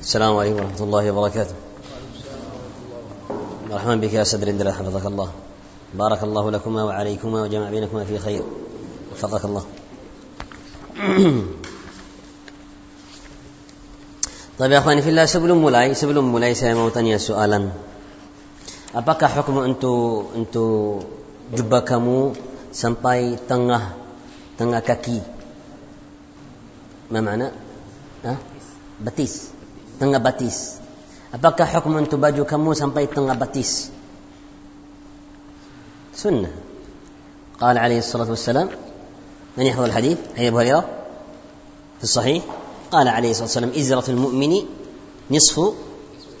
السلام عليكم ورحمة الله وبركاته. مرحبا بك يا سدر الله حفظك الله. بارك الله لكما وعليكما وجمع بينكما في خير. وفقك الله. طيب يا إخواني في الله sebelum mulai sebelum mulai saya mau tanya soalan apakah hukum untuk untuk jubah kamu sampai tengah tengah kaki? ما معنى ها betis. Tengah batis. Apakah hukum untuk baju kamu sampai tengah batis? سنة قال عليه الصلاة والسلام من يحفظ الحديث هي أبو هريرة في الصحيح قال عليه الصلاة والسلام إزرة المؤمن نصف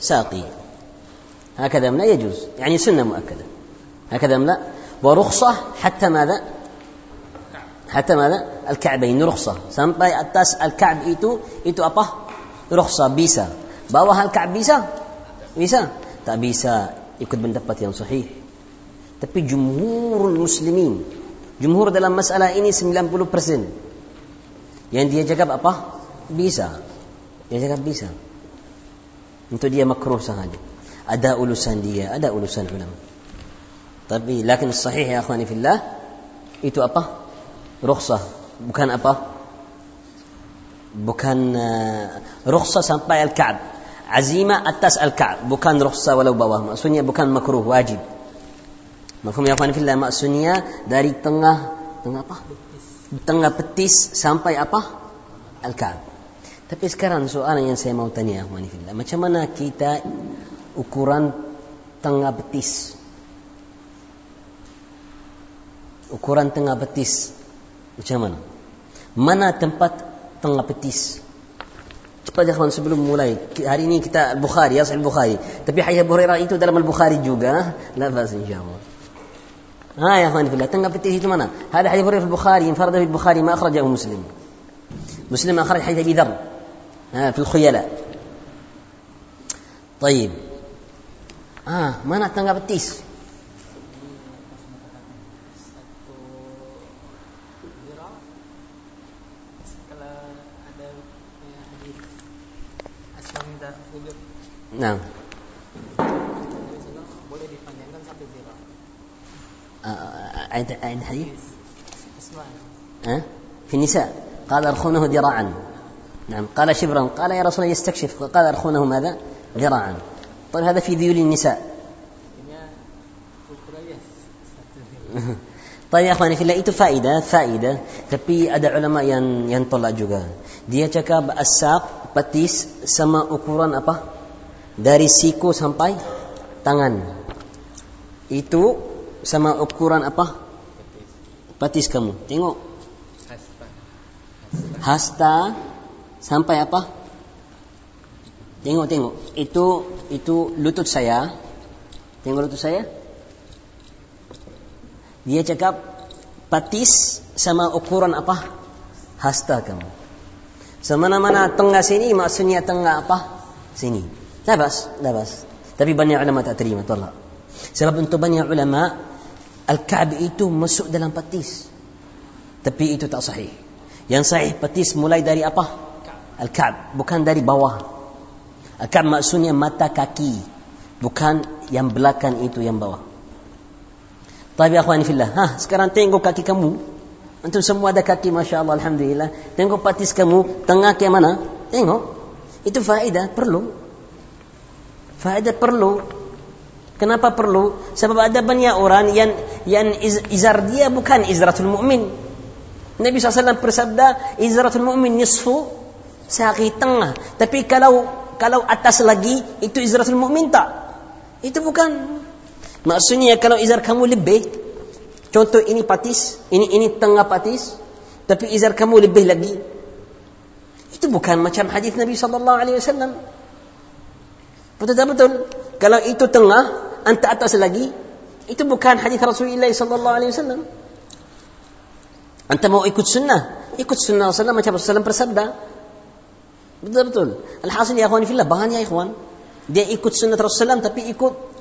ساقي هكذا لا يجوز يعني سنة مؤكدة هكذا لا ورخصة حتى ماذا حتى ماذا الكعبين رخصة sampai atas al-ka'b itu itu apa? Rukhsah bisa. Bawah al-ka'b bisa? Bisa. Tak bisa ikut pendapat yang sahih. Tapi jumhur muslimin jumhur dalam masalah ini 90% yang dia cakap apa? Bisa. Dia cakap bisa. Untuk dia makruh sahaja. Ada ulusan dia ada ulusan ulama. Tapi lakin sahih ya akhwani fillah itu apa? Rukhsah. Bukan apa bukan uh, rukhsah sampai al-ka'b. Azima atas al-ka'b. Bukan rukhsah walau bawah. Maksudnya bukan makruh wajib. Mafhum ya akhwan fillah? Maksudnya dari tengah tengah apa? Tengah petis sampai apa? Al-ka'b. Tapi sekarang soalan yang saya mau tanya akhwan fillah. Macam mana kita ukuran tengah betis? Ukuran tengah betis. Macam mana? Mana tempat tengah petis. Cepat ya kawan sebelum mulai. Hari ini kita Bukhari, ya Sahih Bukhari. Tapi hadis Abu Hurairah itu dalam Al-Bukhari juga. La bas insyaallah. ها يا اخواني في الله تنقى في mana هذا حديث في البخاري انفرد في البخاري ما اخرجه مسلم مسلم اخرج حديث ابي ذر في الخيلاء طيب ah mana tangga betis Nah. Boleh dipanjangkan satu zira. أعد أعد الحديث. أه؟ في النساء قال أرخونه ذراعا نعم قال شبرا قال يا رسول الله يستكشف قال أرخونه ماذا ذراعا طيب هذا في ذيول النساء Tapi akhwani fillah itu faedah, faedah. Tapi ada ulama yang yang tolak juga. Dia cakap asap petis sama ukuran apa? Dari siku sampai tangan. Itu sama ukuran apa? Petis kamu. Tengok. Hasta. Hasta sampai apa? Tengok tengok. Itu itu lutut saya. Tengok lutut saya dia cakap patis sama ukuran apa? Hasta kamu. Semana-mana tengah sini maksudnya tengah apa? Sini. Labas labas tapi banyak ulama tak terima tolak. Sebab untuk banyak ulama al-ka'b itu masuk dalam patis tapi itu tak sahih. Yang sahih patis mulai dari apa? Al-ka'b bukan dari bawah. Al-ka'b maksudnya mata kaki bukan yang belakang itu yang bawah Tapi akhwani fillah, ha, sekarang tengok kaki kamu. Antum semua ada kaki Masya Allah, Alhamdulillah. Tengok patis kamu, tengah ke mana? Tengok. Itu faedah, perlu. Faedah perlu. Kenapa perlu? Sebab ada banyak orang yang yang iz, izar dia bukan izratul mu'min. Nabi SAW bersabda, izratul mu'min nisfu saqi tengah. Tapi kalau kalau atas lagi, itu izratul mu'min tak? Itu bukan Maksudnya kalau izar kamu lebih, contoh ini patis, ini ini tengah patis, tapi izar kamu lebih lagi, itu bukan macam hadis Nabi sallallahu alaihi wasallam. Betul tak betul? Kalau itu tengah, anta atas lagi, itu bukan hadis Rasulullah sallallahu alaihi wasallam. Anta mau ikut sunnah, ikut sunnah Rasulullah macam Rasulullah bersabda. Betul betul. Alhasil ya ikhwan fillah, bahan ya ikhwan. Dia ikut sunnah Rasulullah tapi ikut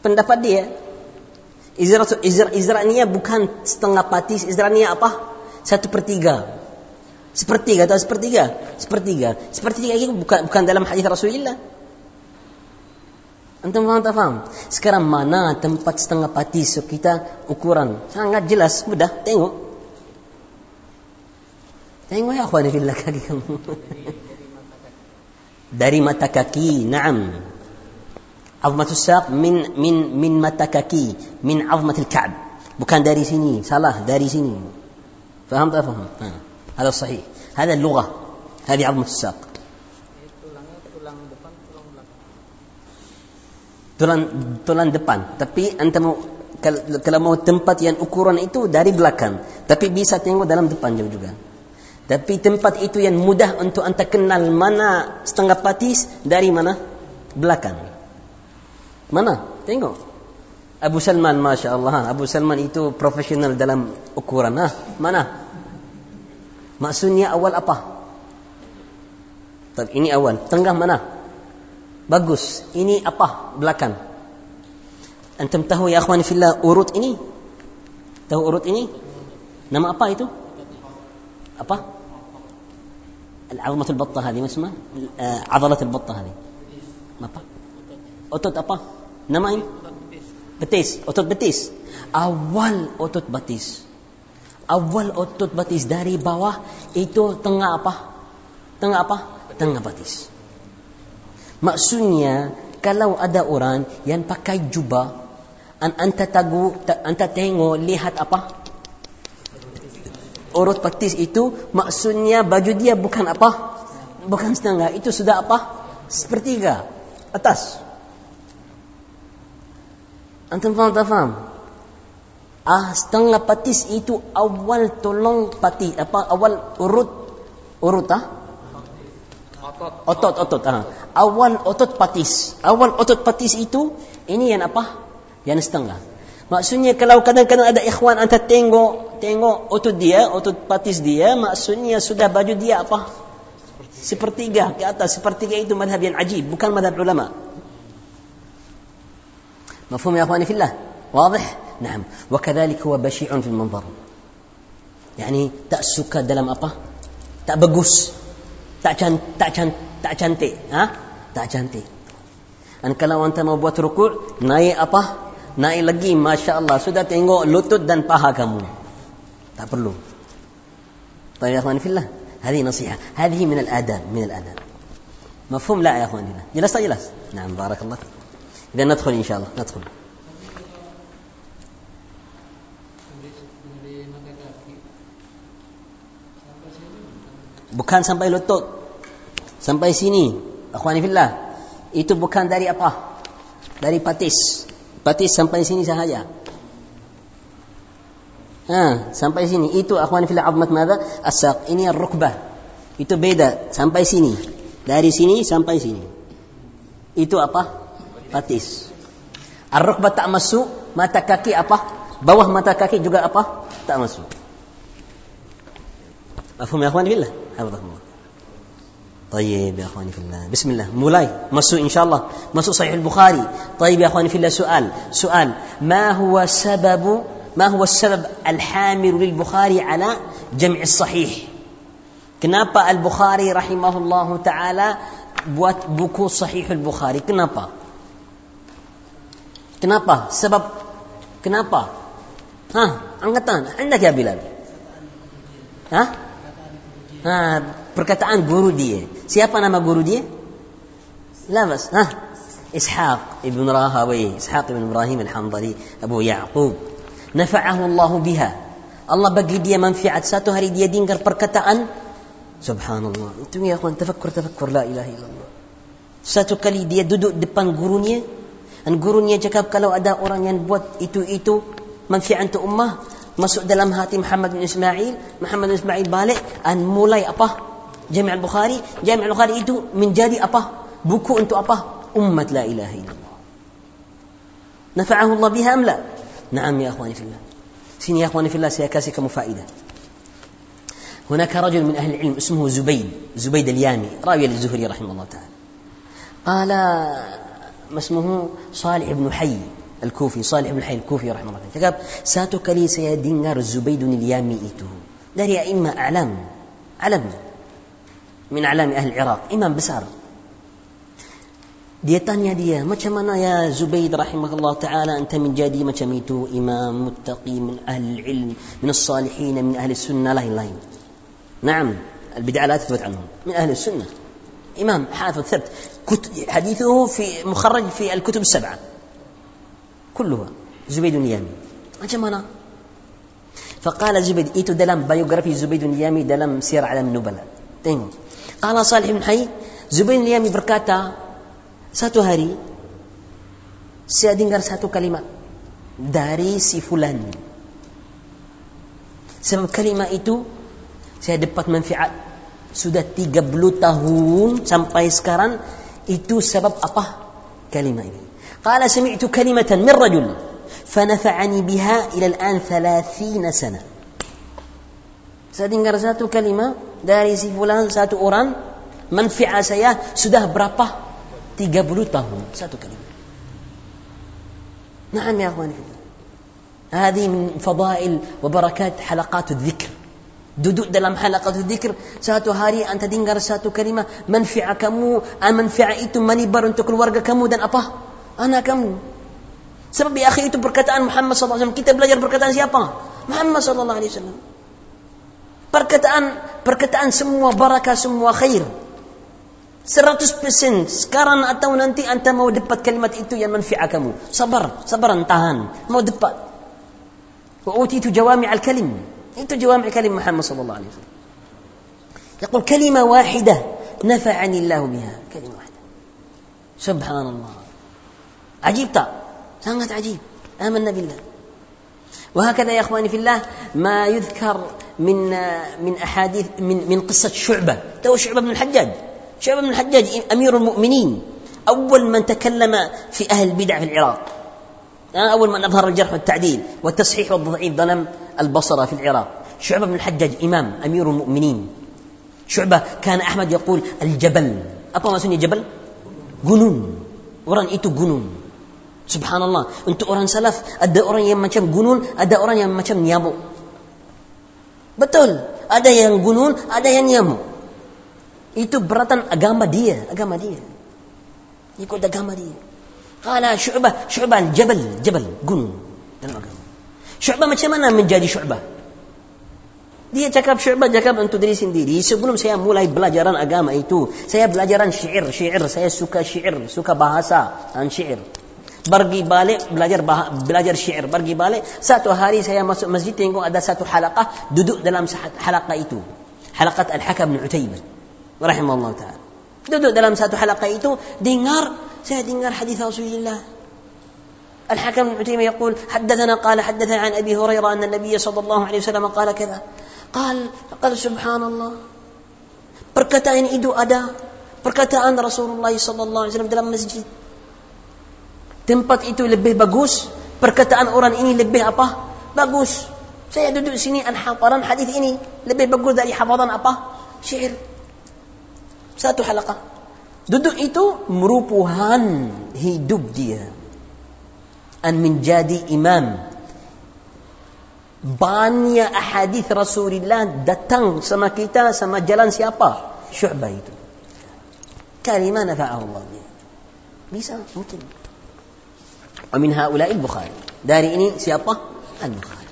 pendapat dia izrat izrat izratnya bukan setengah patis izratnya apa satu per tiga Sepertiga atau sepertiga? Sepertiga. Sepertiga itu bukan bukan dalam hadis Rasulullah. Antum faham tak faham? Sekarang mana tempat setengah pati so kita ukuran? Sangat jelas, mudah. Tengok. Tengok ya akhwani fillah kaki kamu. Dari mata kaki, naam. Azmat saq min min min mata kaki, min azmatil ka'b. Bukan dari sini, salah dari sini. Faham tak faham? Ha. Hada sahih. Hada lughah. Hadi azmat saq. Tulang tulang depan, tapi anda mau kalau mau tempat yang ukuran itu dari belakang, tapi bisa tengok dalam depan juga. Tapi tempat itu yang mudah untuk anda kenal mana setengah patis dari mana belakang. mana tengok Abu Salman Masya Allah Abu Salman itu profesional dalam ukuran ah mana maksudnya awal apa Tapi ini awal tengah mana Bagus. Ini apa? Belakang. Antum tahu ya akhwan fillah urut ini? Tahu urut ini? Nama apa itu? Apa? عظمة البطة هذه ما اسمها؟ عضلة البطة هذه. Apa? Otot apa? Nama ini? Betis. Otot betis. Awal otot betis. Awal otot betis dari bawah itu tengah apa? Tengah apa? Tengah betis. Maksudnya kalau ada orang yang pakai jubah, an anta tagu, ta, anta tengok lihat apa? Urut betis itu maksudnya baju dia bukan apa? Bukan setengah, itu sudah apa? Sepertiga atas. Antum faham tak faham? Ah, setengah patis itu awal tolong pati apa awal urut urut ah? Otot. Otot, otot. Ha. Awal otot patis. Awal otot patis itu, ini yang apa? Yang setengah. Maksudnya kalau kadang-kadang ada ikhwan anda tengok, tengok otot dia, otot patis dia, maksudnya sudah baju dia apa? Sepertiga ke atas. Sepertiga itu madhab yang ajib, bukan madhab ulama. مفهوم يا أخواني في الله؟ واضح؟ نعم. وكذلك هو بشيع في المنظر. يعني تأسك دلم أبا؟ تأبقوس؟ تأجان تأجان تأجانتي ها؟ تأجانتي. أن كلا وأنت ما بوت ركوع ناي أبا؟ ناي لقي ما شاء الله سودا تينغو لوتو دن طه كمو. تابلو طيب يا أخواني في الله هذه نصيحة. هذه من الآداب من الآداب. مفهوم لا يا أخواني جلس جلس. نعم بارك الله فيك. اذا ندخل ان شاء الله ندخل bukan sampai lutut sampai sini akhwani fillah itu bukan dari apa dari patis patis sampai sini sahaja ha sampai sini itu akhwani fillah azmat madza asaq ini ar-rukbah itu beda sampai sini dari sini sampai sini itu apa Patis. Ar-rukbah tak masuk mata kaki apa? Bawah mata kaki juga apa? Tak masuk. اخواني في الله حفظكم الله طيب يا اخواني في الله بسم الله مولاي مسو ان شاء الله مسو صحيح البخاري طيب يا اخواني في الله سؤال سؤال ما هو سبب ما هو السبب الحامل للبخاري على جمع الصحيح kenapa البخاري رحمه الله تعالى buku sahih al-Bukhari? Kenapa? kenapa sebab kenapa ha angkatan anda ya Bilal ha Ha, perkataan guru dia. Siapa nama guru dia? لا بس ها إسحاق ابن راهوي إسحاق بن إبراهيم الحنظلي أبو يعقوب نفعه الله بها الله bagi dia manfaat satu hari dia dengar perkataan Subhanallah itu ya kawan tafakkur tafakkur la ilaha illallah satu kali dia duduk depan gurunya dan gurunya cakap kalau ada orang yang buat itu itu manfaat untuk ummah masuk dalam hati Muhammad bin Ismail Muhammad bin Ismail balik dan mulai apa Jami' al-Bukhari Jami' al-Bukhari itu menjadi apa buku untuk apa umat la ilaha illallah nafa'ahu Allah biha am la na'am ya akhwani fillah sini ya akhwani fillah saya kasih kamu faedah هناك رجل من أهل العلم اسمه زبيد زبيد اليامي راوي للزهري رحمه الله تعالى قال اسمه صالح بن حي الكوفي صالح بن حي الكوفي رحمه الله cakap satu kali saya dengar Zubaidun al-Yami itu dari imam a'lam alam min alami ahli Iraq imam besar dia tanya dia macam mana ya Zubaid rahimahullah taala anta menjadi macam itu imam muttaqi min ahli ilm min as-salihin min ahli sunnah lain-lain نعم البدعة لا تثبت عنهم من أهل السنة إمام حافظ ثبت حديثه في مخرج في الكتب السبعة. كلها. زبيد نيامي أجمنا فقال زبيد إيتو دلم بايوغرافي زبيد نيامي دلم سير على النبلاء. إيه. قال صالح بن حي زبيد نيامي بركاتا ساتو هاري سيادينغر ساتو كلمة داري سي فلان. سم كلمة إيتو سيادبت منفعات سودة تيجا بلو تهون سمبايس كاران إتو سبب أطه كلمة إلي قال سمعت كلمة من رجل فنفعني بها إلى الآن ثلاثين سنة. سأدنقر ساتو كلمة داري سي فلان ساتو أوران منفع سيا سده برابا تقبلو تهم ساتو كلمة نعم يا أخواني هذه من فضائل وبركات حلقات الذكر duduk dalam halaqatul dzikr. Satu hari anda dengar satu kalimah manfaat kamu manfaat itu menibar untuk keluarga kamu dan apa? Anak kamu. Sebab di akhir itu perkataan Muhammad SAW kita belajar perkataan siapa? Muhammad SAW perkataan perkataan semua barakah semua khair. 100% sekarang atau nanti anda mau dapat kalimat itu yang manfaat kamu. Sabar sabaran tahan. Mau dapat. Wa utitu jawami al-kalim itu جوامع كلمة محمد صلى الله عليه وسلم. يقول كلمة واحدة نفعني الله بها. كلمة واحدة. سبحان الله. عجيب tak sangat عجيب. آمنا بالله. وهكذا يا إخواني في الله ما يذكر من من أحاديث من من قصة شعبة. تو شعبة بن الحجاج. شعبة بن الحجاج أمير المؤمنين. أول من تكلم في أهل البدع في العراق. أنا أول من أظهر الجرح والتعديل والتصحيح والضعيف ظلم البصرة في العراق. شعبة بن الحجاج إمام أمير المؤمنين. شعبة كان أحمد يقول الجبل. أبو ما سني جبل؟ جنون. أوران إيتو جنون. سبحان الله. أنت أوران سلف أدى أوران يم مكان جنون أدى أوران يم مكان نيامو. بتول. أدى ين جنون أدى ين نيامو. إيتو براتن أجامة دي أجامة دي يقول أجامة دي. Qala syu'bah, syu'bah jabal, jabal, gunung dalam macam mana menjadi syu'bah? Dia cakap syu'bah cakap untuk diri sendiri. Sebelum saya mulai belajaran agama itu, saya belajaran syair, syair. Saya suka syair, suka bahasa dan syair. Pergi balik belajar belajar syair. Pergi balik satu hari saya masuk masjid tengok ada satu halaqah duduk dalam halaqah itu. Halaqat Al-Hakam bin Utaibah rahimahullah taala. Duduk dalam satu halaqah itu dengar شاهدين قال حديث رسول الله. الحكم بن تيمية يقول حدثنا قال حدثنا عن أبي هريرة أن النبي صلى الله عليه وسلم قال كذا. قال قال سبحان الله بركتا ان إدو أدا بركتا ان رسول الله صلى الله عليه وسلم دلم مسجد. tempat itu لبه bagus perkataan orang ini إني لبه bagus saya duduk sini an hafalan hadis ini lebih bagus dari hafalan apa شعر. ساتو حلقة. duduk itu merupakan hidup dia أن menjadi imam banyak hadis Rasulullah datang sama kita sama jalan siapa Syu'bah itu kalimah nafa'ah Allah bisa mungkin ومن هؤلاء البخاري dari ini siapa البخاري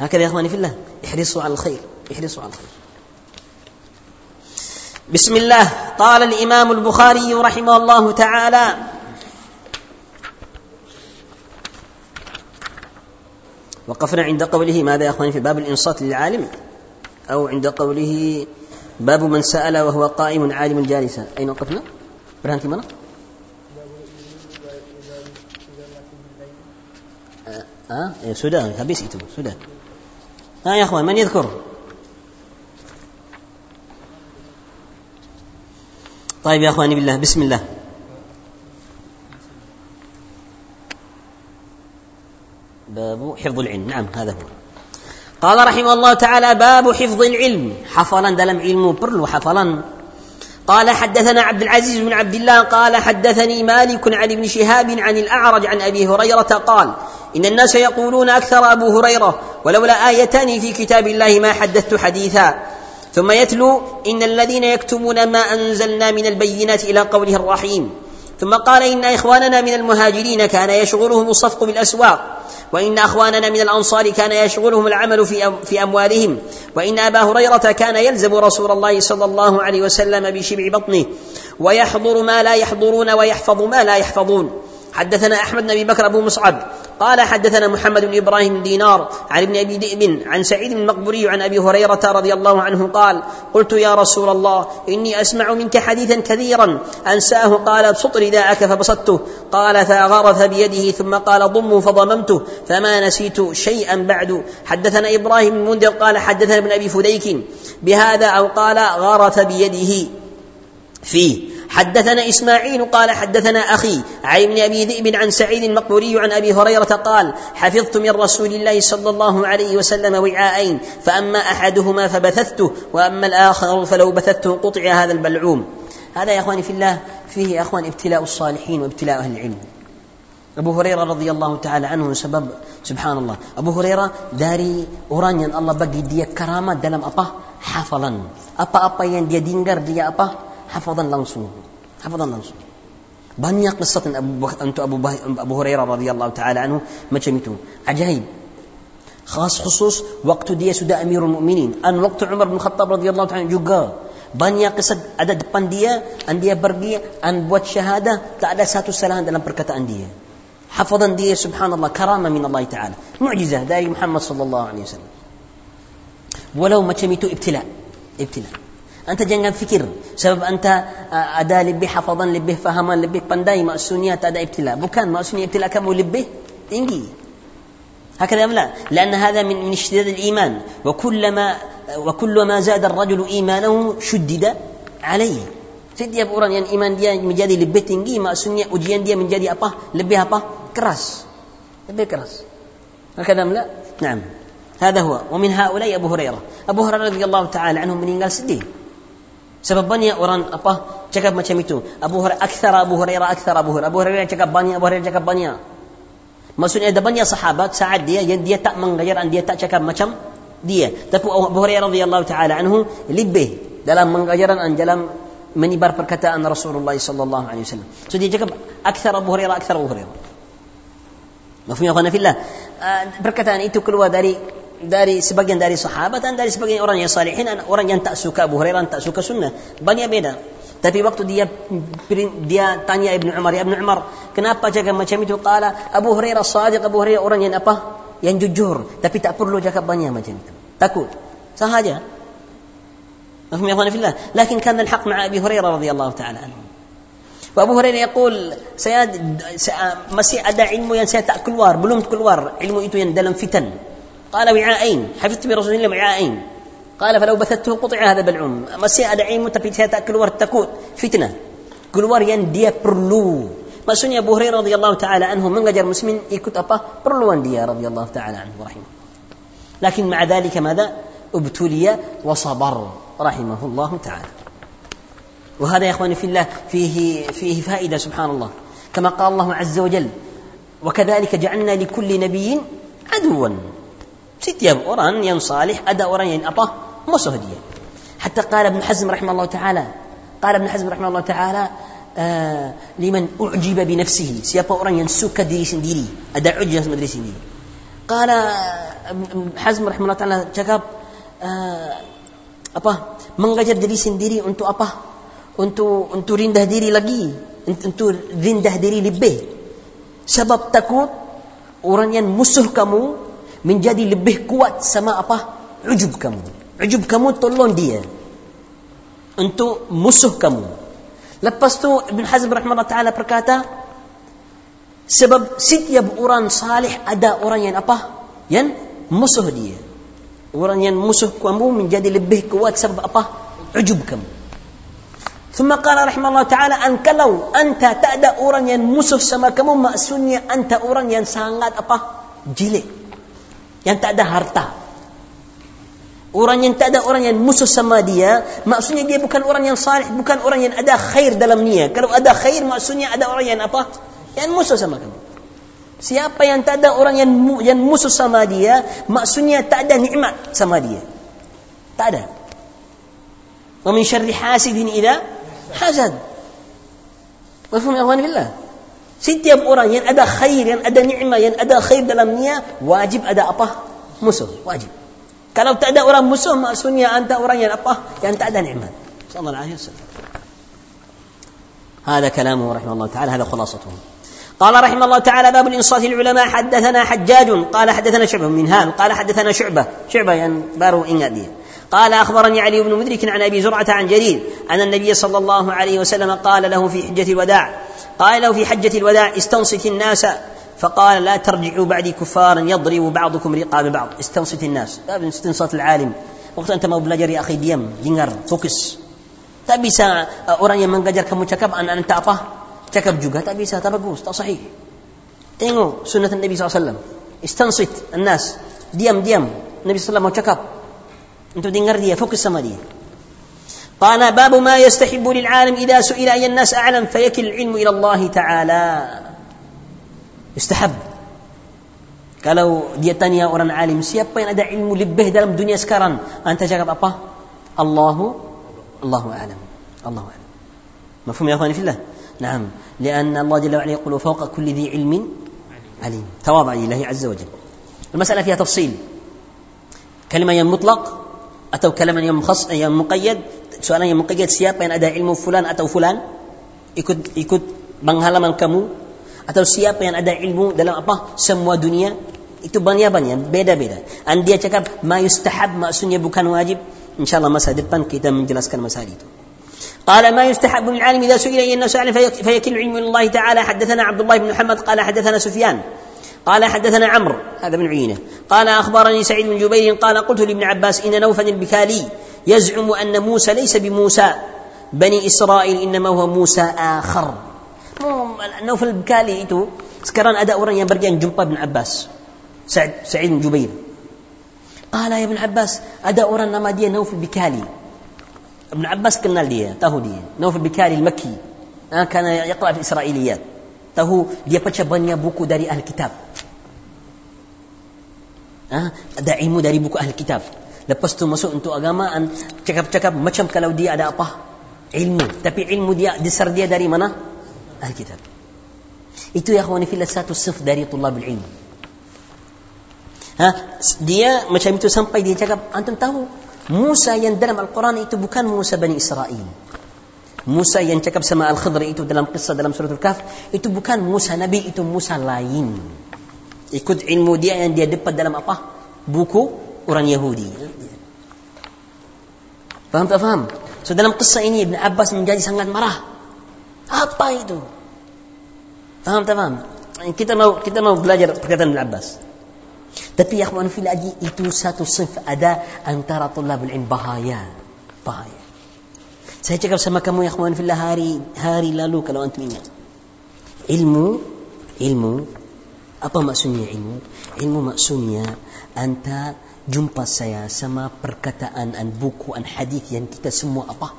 هكذا يا اخواني في الله احرصوا على الخير احرصوا على الخير بسم الله قال الإمام البخاري رحمه الله تعالى وقفنا عند قوله ماذا يا إخواني في باب الإنصات للعالم أو عند قوله باب من سأل وهو قائم عالم جالسا أين وقفنا؟ برهنتي mana? آه إيه sudah habis itu sudah ها يا إخوان من يذكر؟ طيب يا اخواني بالله بسم الله. باب حفظ العلم. نعم هذا هو. قال رحمه الله تعالى باب حفظ العلم. حفلا دلم علم برل حفلا قال حدثنا عبد العزيز بن عبد الله قال حدثني مالك عن ابن شهاب عن الأعرج عن أبي هريرة قال إن الناس يقولون أكثر أبو هريرة ولولا آيتان في كتاب الله ما حدثت حديثا. ثم يتلو إن الذين يكتمون ما أنزلنا من البينات إلى قوله الرحيم. ثم قال إن إخواننا من المهاجرين كان يشغلهم الصفق بالأسواق وإن أخواننا من الأنصار كان يشغلهم العمل في في أموالهم وإن أبا هريرة كان يلزم رسول الله صلى الله عليه وسلم بشبع بطنه ويحضر ما لا يحضرون ويحفظ ما لا يحفظون. حدثنا أحمد بن أبي بكر أبو مصعب قال حدثنا محمد بن إبراهيم بن دينار عن ابن أبي ذئب عن سعيد المقبوري عن أبي هريرة رضي الله عنه قال قلت يا رسول الله إني أسمع منك حديثا كثيرا أنساه قال ابسط رداءك فبسطته قال فغرف بيده ثم قال ضمه فضممته فما نسيت شيئا بعد حدثنا إبراهيم بن قال حدثنا ابن أبي فديك بهذا أو قال غرف بيده فيه حدثنا إسماعيل قال حدثنا أخي عن ابن أبي ذئب عن سعيد المقبوري عن أبي هريرة قال حفظت من رسول الله صلى الله عليه وسلم وعاءين فأما أحدهما فبثثته وأما الآخر فلو بثثته قطع هذا البلعوم. هذا يا إخواني في الله فيه يا إخوان ابتلاء الصالحين وابتلاء أهل العلم. Abu Hurairah radhiyallahu taala anhu sebab subhanallah Abu Hurairah dari orang yang Allah bagi dia karamat dalam apa hafalan apa-apa yang dia dengar dia apa حفظا لنصوه حفظا لنصوه بانيا قصة أبو بخ... أنت أبو, بح... أبو هريرة رضي الله تعالى عنه. ما شمتون عجيب. خاص خصوص وقت دي سدى أمير المؤمنين. أن وقت عمر بن الخطاب رضي الله تعالى عنه. جوغا بانيا قصة أدد بانديا أن دي برقية أن بوت شهادة. تعالى ساتو سلاهن دلن بركة أندية حفظا دي سبحان الله كرامة من الله تعالى. معجزة داري محمد صلى الله عليه وسلم. ولو ما شمتوا ابتلاء. ابتلاء. أنت جنجان فكر. سبب أنت آه، أدا لبه حفظا لبه فهما لبه بنداي ما السنية تدا ابتلاء. بكان ما السنية ابتلاء كم لبه إنجي. هكذا أم لا لأن هذا من من اشتداد الإيمان. وكلما وكلما زاد الرجل إيمانه شدد عليه. تدي أبو يعني إيمان دي من جدي لبه إنجي ما السنية أجيان دي من جدي أبا لبه أبا كراس لبه كراس هكذا أم لا نعم. هذا هو. ومن هؤلاء أبو هريرة. أبو هريرة رضي الله تعالى عنه من إنجاز سدي sebab banyak orang apa cakap macam itu Abu Hurairah akthar Abu Hurairah akthar Abu Hurairah Abu Hurairah cakap banyak Abu Hurairah cakap banyak maksudnya ada banyak sahabat saat dia yang dia tak mengajar dia tak cakap macam dia tapi Abu Hurairah radhiyallahu taala anhu lebih dalam mengajaran dalam menyebar perkataan Rasulullah sallallahu alaihi wasallam. So dia cakap akthar Abu Hurairah akthar Abu Hurairah. Mafhum ya fillah. Perkataan itu keluar dari dari sebagian dari sahabat dan dari sebagian orang yang salihin orang yang tak suka Abu Hurairah tak suka sunnah banyak beda tapi waktu dia dia tanya Ibnu Umar ya Ibnu Umar kenapa cakap macam itu qala Abu Hurairah sadiq Abu Hurairah orang yang apa yang jujur tapi tak perlu cakap banyak macam itu takut sahaja مفهوم يا اخواني في الله لكن كان الحق مع ابي هريره رضي الله تعالى عنه وابو هريره يقول saya, masih ada ilmu yang saya tak keluar belum keluar ilmu itu yang dalam fitan قال وعاءين حفظت برسول الله وعاءين قال فلو بثته قطع هذا بالعم. ما سيأدعين متفيت تأكل ور تكوت فتنة. قل ور يندي برلو. ما سني أبو هريرة رضي الله تعالى عنه من قدر مسلم يكت أبا برلو اندي رضي الله تعالى عنه ورحمه لكن مع ذلك ماذا؟ ابتلي وصبر رحمه الله تعالى. وهذا يا إخواني في الله فيه فيه فائدة سبحان الله. كما قال الله عز وجل وكذلك جعلنا لكل نبي عدوا. ستياب أوران ين صالح أدا أوران ين أبا مسو هدية حتى قال ابن حزم رحمه الله تعالى قال ابن حزم رحمه الله تعالى آه لمن أعجب بنفسه سيابا أوران ين سوكا ديريس ديري أدا عجب مدريس ديري قال ابن حزم رحمه الله تعالى شكاب آه أبا من غجر ديريس ديري أنتو أبا أنتو أنتو رنده ديري لقي أنتو رنده ديري لبي سبب تكون أوران ين مسوه كمو menjadi lebih kuat sama apa ujub kamu ujub kamu tolong dia untuk musuh kamu lepas tu Ibn Hazm rahimahullah taala berkata sebab setiap orang salih ada orang yang apa yang musuh dia orang yang musuh kamu menjadi lebih kuat sebab apa? Ujub kamu. ثم قال رحمه الله تعالى أن kalau anta tak ada orang yang musuh sama kamu maksudnya anta orang yang sangat apa? Jilik. yang tak ada harta. Orang yang tak ada orang yang musuh sama dia, maksudnya dia bukan orang yang salih, bukan orang yang ada khair dalam dia. Kalau ada khair maksudnya ada orang yang apa? Yang musuh sama kamu. Siapa yang tak ada orang yang yang musuh sama dia, maksudnya tak ada nikmat sama dia. Tak ada. Wa min syarri hasidin idza hasad. Mafhum ya akhwan? Setiap orang yang ada khair, yang ada nikmat, yang ada khair dalamnya, wajib ada apa? Musuh, wajib. Kalau tak ada orang musuh, maksudnya anda orang yang apa? Yang tak ada nikmat. Sallallahu alaihi wasallam. هذا كلامه رحمه الله تعالى هذا خلاصته قال رحمه الله تعالى باب الانصات العلماء حدثنا حجاج قال حدثنا شعبة من هان قال حدثنا شعبة شعبة يعني بارو إنجادية قال أخبرني علي بن مدرك عن أبي زرعة عن جرير أن النبي صلى الله عليه وسلم قال له في حجة الوداع قال له في حجة الوداع استنصت الناس. فقال لا ترجعوا بعدي كفارا يضرب بعضكم رقاب بعض. استنصت الناس. قال استنصت العالم. وقت أنت ما بلجر يا أخي ديم جنر فوكس. تبسا أوراني من قدر كم كمتكب أن أنت أطه تكب جوكا تبسا تبقوس صحيح. تينو سنة النبي صلى الله عليه وسلم. استنصت الناس. ديم ديم. النبي صلى الله عليه وسلم ما متكب أنت دينجر دي فوكس سمادي قال باب ما يستحب للعالم إذا سئل أي الناس أعلم فيكل العلم إلى الله تعالى. يستحب. Kalau dia tanya orang alim siapa yang ada ilmu lebih dalam dunia sekarang? Anta cakap apa? Allahu Allahu a'lam. Allahu a'lam. يا اخواني في الله نعم لأن الله جل وعلا يقول فوق كل ذي علم عليم تواضع لله عز وجل المساله فيها تفصيل كلمه yang mutlaq atau kalimat yang khas yang muqayyad soalan yang muqayyad siapa yang ada ilmu fulan atau fulan ikut ikut penghalaman kamu atau siapa yang ada ilmu dalam apa semua dunia itu banyak-banyak beda-beda dan dia cakap ma yustahab maksudnya bukan wajib insyaallah masa depan kita menjelaskan masalah itu قال ما يستحب للعالم اذا سئل اي الناس عالم فيكل العلم الى الله تعالى حدثنا عبد الله بن محمد قال حدثنا سفيان قال حدثنا عمرو هذا بن عيينه قال اخبرني سعيد بن جبير قال قلت لابن عباس ان نوفل البكالي يزعم أن موسى ليس بموسى. بني إسرائيل إنما هو موسى آخر. مو نوفل بكالي ايتو سكران اداء ورن برجان جمبا بن عباس سعد سعيد بن جبير. قال يا ابن عباس اداء ورن ما دي نوفل بكالي ابن عباس كنا لي تهو دي نوفل بكالي المكي كان يقرا في الاسرائيليات تهو دي بتش بنيا بوكو داري أهل الكتاب ها داعي داري بوكو أهل الكتاب lepas tu masuk untuk agama cakap-cakap macam kalau dia ada apa ilmu tapi ilmu dia dasar dia dari mana ahli kitab itu ya akhwani fillah satu sif dari tulabul ilmu ha? dia macam itu sampai dia cakap antum tahu Musa yang dalam Al-Quran itu bukan Musa Bani Israel. Musa yang cakap sama Al-Khidr itu dalam kisah dalam surat Al-Kahf itu bukan Musa Nabi itu Musa lain. Ikut ilmu dia yang dia dapat dalam apa? Buku orang Yahudi. Faham tak faham? So dalam kisah ini Ibn Abbas menjadi sangat marah. Apa itu? Faham tak faham? Kita mau kita mau belajar perkataan Ibn Abbas. Tapi ya akhwan fil lagi itu satu sif ada antara tulabul ilm bahaya. Bahaya. Saya cakap sama kamu ya akhwan fillah hari hari lalu kalau antum ingat. Ilmu ilmu apa maksudnya ilmu? Ilmu maksudnya anta jumpa saya sama perkataan an buku an hadis yang kita semua apa?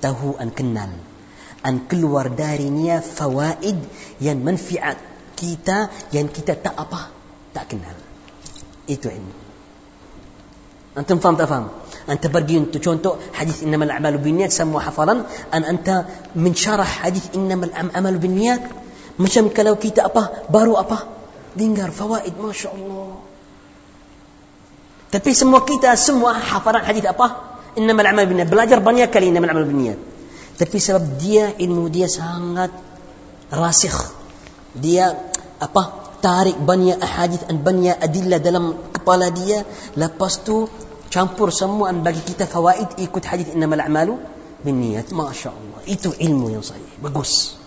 Tahu an kenal. An keluar darinya fawaid yang manfaat kita yang kita tak apa? Tak kenal. itu ilmu antum faham tak faham أنت pergi untuk contoh hadis إنما الأعمال بالنيات semua hafalan dan أنت mensyarah hadis إنما الأعمال بالنيات macam kalau kita apa baru apa dengar fawaid masya Allah tapi semua kita semua hafalan hadis apa إنما الأعمال بالنيات belajar banyak kali إنما الأعمال بالنيات tapi sebab dia ilmu dia sangat rasikh dia apa tarik banyak ahadith dan banyak adillah dalam kepala dia lepas tu campur semua dan bagi kita fawaid ikut hadith innamal a'malu binniyat masya-Allah itu ilmu yang sahih bagus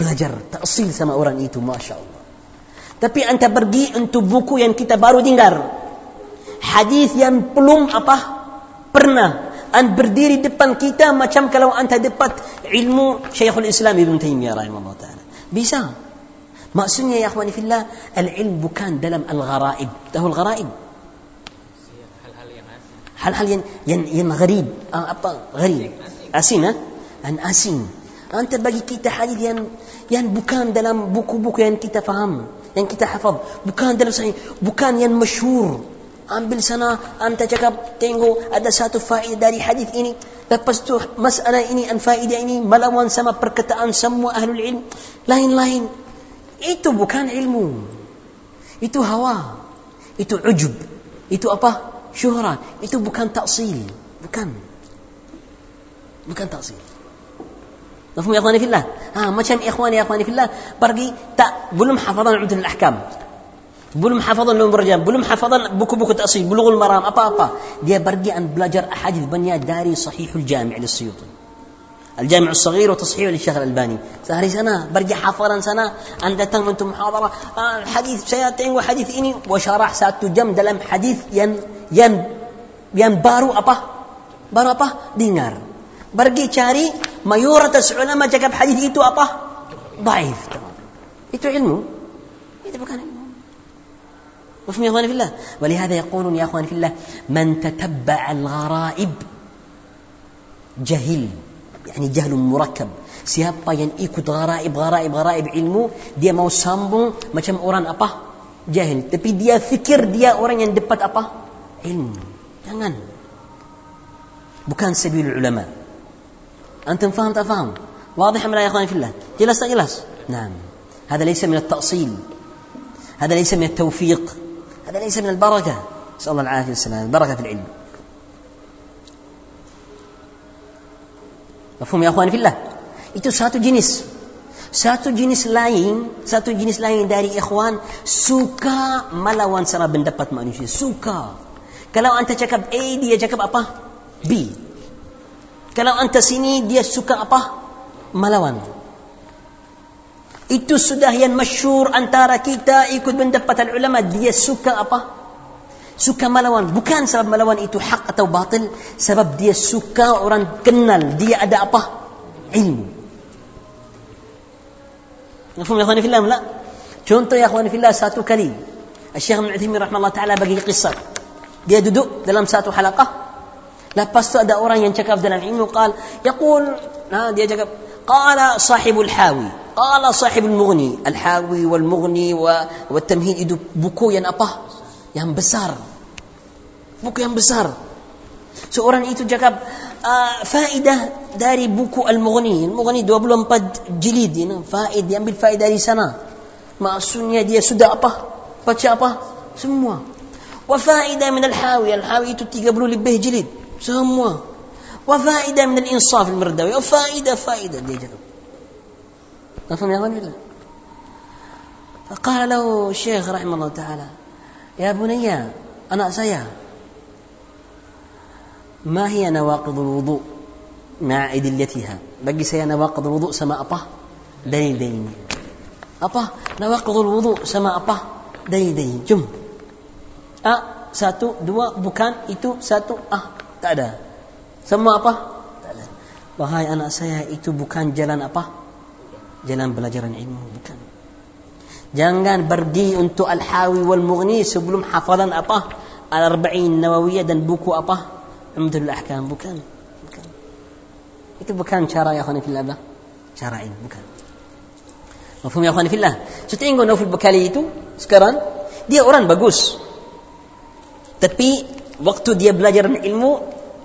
belajar taksil sama orang itu masya-Allah tapi anda pergi untuk buku yang kita baru dengar hadis yang belum apa pernah an berdiri depan kita macam kalau anda dapat ilmu Syekhul Islam Ibn Taimiyah rahimahullah taala bisa Maksudnya ya akhwani fillah, al-ilm bukan dalam al-gharaib. Tahu al-gharaib? Hal-hal yang yang yang gharib, apa? Gharib. Asin, ha? An asin. Anta bagi kita hadis yang yang bukan dalam buku-buku yang kita faham, yang kita hafaz, bukan dalam sahih, bukan yang masyhur ambil sana, anta cakap tengok ada satu faedah dari hadis ini. Lepas tu masalah ini dan faedah ini melawan sama perkataan semua ahli ilm. Lain-lain. Itu bukan ilmu. Itu hawa. Itu ujub. Itu apa? Syuhrat. Itu bukan taksil. Bukan. Bukan taksil. Mafhum ya akhwani fillah? Ha, macam ikhwani ya akhwani fillah pergi tak belum hafalan udul ahkam. بل محافظا لهم الرجال بل محافظا بكو بكو تأصيل بلغ المرام أبا أبا دي برقي أن بلاجر أحاديث بنيا داري صحيح الجامع للسيوطي الجامع الصغير وتصحيح للشيخ الألباني سهري سنة برقي حفرا سنة أن تتم أنتم محاضرة حديث سياتين وحديث إني وشرح ساتو جم دلم حديث ين ين ين بارو أبا بارو أبا دينار برقي شاري ما يورة علماء جاك بحديث إيتو أبا ضعيف تمام إيتو علمه إيتو كان علمه وفهم يا أخواني في الله. ولهذا يقولون يا اخوان في الله من تتبع الغرائب جهل. يعني جهل مركب. سيابا ينئكد غرائب غرائب غرائب علمه دي مو سامبو ما كم أوران أبا جهل تبي دي فكر دي أوران يندبت أبا علم jangan. Bukan sebil ulama. Antum faham tak faham? واضح يا اخوان في الله جلس جلس نعم هذا ليس من التأصيل هذا ليس من التوفيق هذا ليس من البركة نسأل الله العافية والسلامة البركة في العلم مفهوم يا أخواني في الله itu satu jenis satu jenis lain satu jenis lain dari ikhwan suka melawan sama pendapat manusia suka kalau anda cakap A dia cakap apa B kalau anda sini dia suka apa melawan Itu sudah yang masyur antara kita ikut pendapat ulama dia suka apa? Suka melawan. Bukan sebab melawan itu hak atau batil, sebab dia suka orang kenal dia ada apa? Ilmu. Mafhum ya akhwani fillah? La. Contoh ya akhwani fillah satu kali. Syekh Ibn Uthaymin rahimahullah taala bagi kisah. Dia duduk dalam satu halaqah. Lepas tu ada orang yang cakap dalam ilmu qal, yaqul, nah dia cakap, قال صاحب الحاوي قال صاحب المغني. الحاوي والمغني والتمهيد بوكو ين ينأبا يان بسار. بكو يان بسار. سؤران إيتو جاكب آه، فائدة داري بوكو المغني. المغني دو بلوان بد جليد فائد يان بالفائدة لسنا ما سنيا دي سدى أبا بچا أبا سموا. وفائدة من الحاوي. الحاوي إيتو تيقبلو لبه جليد سموا. وفائدة من الإنصاف المردوي وفائدة فائدة دي تفهم يا ظن فقال له الشيخ رحمه الله تعالى يا بني أنا سيا ما هي نواقض الوضوء؟ مع إدلتها بقي سيا نواقض الوضوء سما أباه دين دين أباه نواقض الوضوء سما أباه دين دين جم أ ساتو دوا بكان إتو ساتو أه. تعدى semua apa wahai anak saya itu bukan jalan apa jalan belajaran ilmu bukan jangan pergi untuk al-hawi wal mughni sebelum hafalan apa al-arba'in nawawiyah dan buku apa Umdul Ahkam bukan. bukan. Itu bukan cara ya akhwani fillah. Cara ini bukan. Mafhum ya akhwani fillah. So tengok Naufal Bakali itu sekarang dia orang bagus. Tapi waktu dia belajar ilmu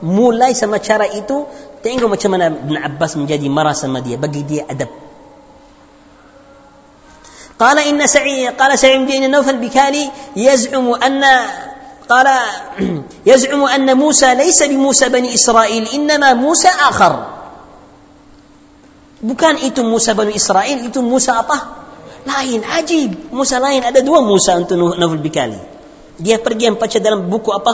mulai sama cara itu tengok macam mana Ibn Abbas menjadi marah sama dia bagi dia adab. قال إن سعيد قال سعيد بن نوفل بكالي يزعم أن قال يزعم أن موسى ليس بموسى بني إسرائيل إنما موسى آخر bukan itu Musa Bani Israel itu Musa apa lain ajib Musa lain ada dua Musa untuk Naful Bikali dia pergi yang baca dalam buku apa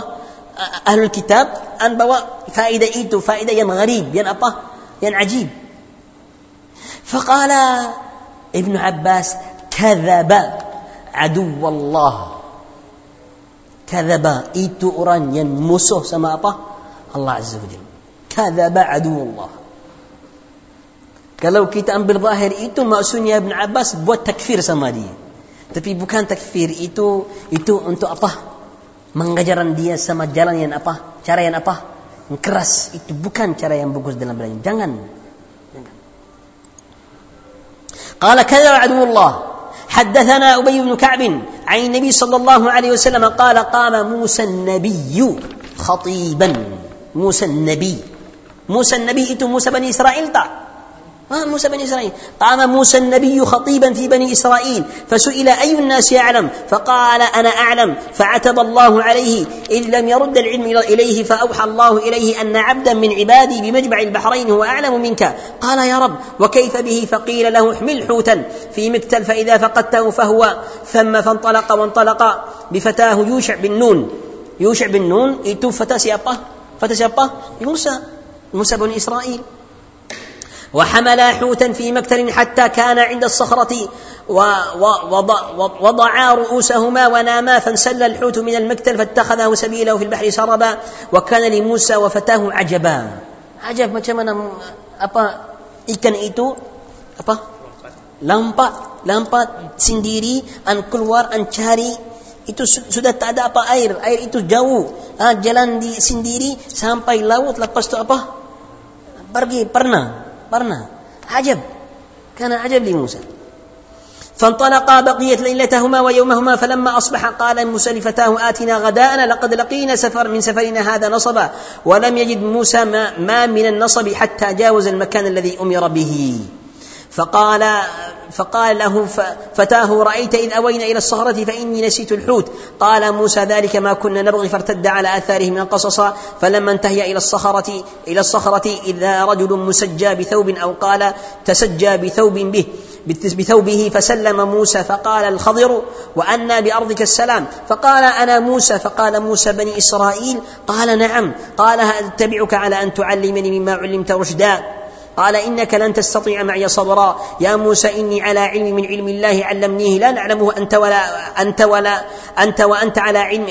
Ahlul Kitab an bawa faedah itu faedah yang gharib yang apa yang ajib فقال ابن عباس كذب عدو الله Kadzaba itu orang yang musuh sama apa? Allah Azza wa Jalla. Kadzaba aduullah. Kalau kita ambil zahir itu maksudnya Ibn Abbas buat takfir sama dia. Tapi bukan takfir itu itu untuk apa? Mengajaran dia sama jalan yang apa? Cara yang apa? Yang keras. Itu bukan cara yang bagus dalam belajar. Jangan. Jangan. Qala kadzaba aduullah. حدثنا أبي بن كعب عن النبي صلى الله عليه وسلم قال قام موسى النبي خطيبا موسى النبي موسى النبي itu Musa Bani Israel tak? ها موسى بني إسرائيل. قام موسى النبي خطيبا في بني إسرائيل فسئل أي الناس يعلم؟ فقال أنا أعلم فعتب الله عليه. إذ لم يرد العلم إليه فأوحى الله إليه أن عبدا من عبادي بمجمع البحرين هو أعلم منك. قال يا رب وكيف به؟ فقيل له احمل حوتا في مكتل فإذا فقدته فهو. ثم فانطلق وانطلق بفتاه يوشع بن نون. يوشع بن نون itu فتى siapa? siapa? موسى موسى بني إسرائيل. وحملا حوتا في مكتل حتى كان عند الصخرة ووضعا رؤوسهما وناما فانسل الحوت من المكتل فاتخذه سبيله في البحر سربا وكان لموسى وفتاه عجبا. عجب ما كمان أبا إكن إيتو أبا لامبا لامبا سنديري أن كل وار أن شاري itu sudah tak ada apa air. Air itu jauh. Ah, jalan di sendiri sampai laut. Lepas itu apa? Pergi pernah. برنا عجب. كان عجب لموسى. فانطلقا بقية ليلتهما ويومهما فلما أصبح قال موسى لفتاه آتنا غداءنا لقد لقينا سفر من سفرنا هذا نصبا ولم يجد موسى ما, ما من النصب حتى جاوز المكان الذي أمر به. فقال فقال له فتاه رأيت إذ أوينا إلى الصخرة فإني نسيت الحوت. قال موسى ذلك ما كنا نبغي فارتد على آثاره من القصص. فلما انتهي إلى الصخرة إلى الصخرة إذا رجل مسجى بثوب أو قال تسجى بثوب به بثوبه فسلم موسى فقال الخضر وأنا بأرضك السلام. فقال أنا موسى؟ فقال موسى بني إسرائيل؟ قال نعم. قال أتبعك على أن تعلمني مما علمت رشدا؟ قال إنك لن تستطيع معي صبرا. يا موسى إني على علم من علم الله علمنيه. لا نعلمه أنت ولا أنت ولا أنت وأنت على علم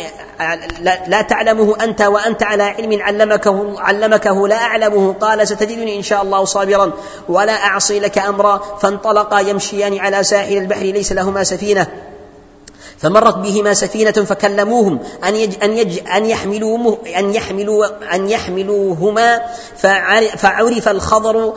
لا, تعلمه أنت وأنت على علم علمكه علمكه. لا أعلمه. قال ستجدني إن شاء الله صابرا. ولا أعصي لك أمرا. فانطلقا يمشيان على ساحل البحر. ليس لهما سفينة. فمرت بهما سفينة فكلموهم أن يج أن يج أن يحملوه أن يحملوا أن يحملوهما فعرف الخضر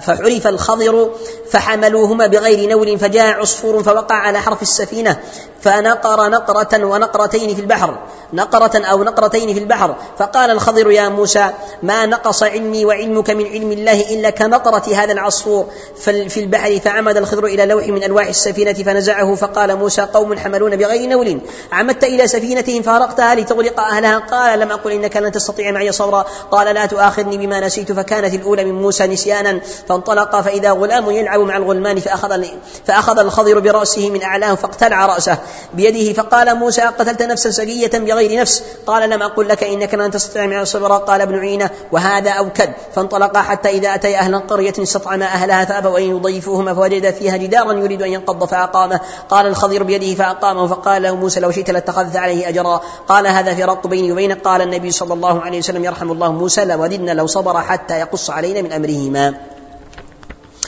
فعرف الخضر فحملوهما بغير نول فجاء عصفور فوقع على حرف السفينة فنقر نقرة ونقرتين في البحر نقرة أو نقرتين في البحر. فقال الخضر يا موسى ما نقص علمي وعلمك من علم الله إلا كنقرة هذا العصفور. في البحر فعمد الخضر إلى لوح من ألواح السفينة فنزعه. فقال موسى قوم حملون بغير نول. عمدت إلى سفينتهم فارقتها لتغرق أهلها. قال لم أقل إنك لن تستطيع معي صبرا. قال لا تؤاخذني بما نسيت. فكانت الأولى من موسى نسيانا. فانطلقا فإذا غلام يلعب مع الغلمان فأخذ فأخذ الخضر برأسه من أعلاه فاقتلع رأسه بيده. فقال موسى قتلت نفسا سجية بغير نفس؟ قال لم أقل لك إنك لن تستطيع معي صبرا. قال ابن عيينة وهذا أوكد. فانطلقا حتى إذا أتي أهل قرية استطعما أهلها فأبوا أن يضيفوهما فوجد فيها جدارا يريد أن ينقض فأقامه. قال الخضر بيده فأقامه. فقال له موسى لو شئت لاتخذت عليه أجرا. قال هذا في ربط بيني وبينك. قال النبي صلى الله عليه وسلم يرحم الله موسى لوددنا لو صبر حتى يقص علينا من أمرهما.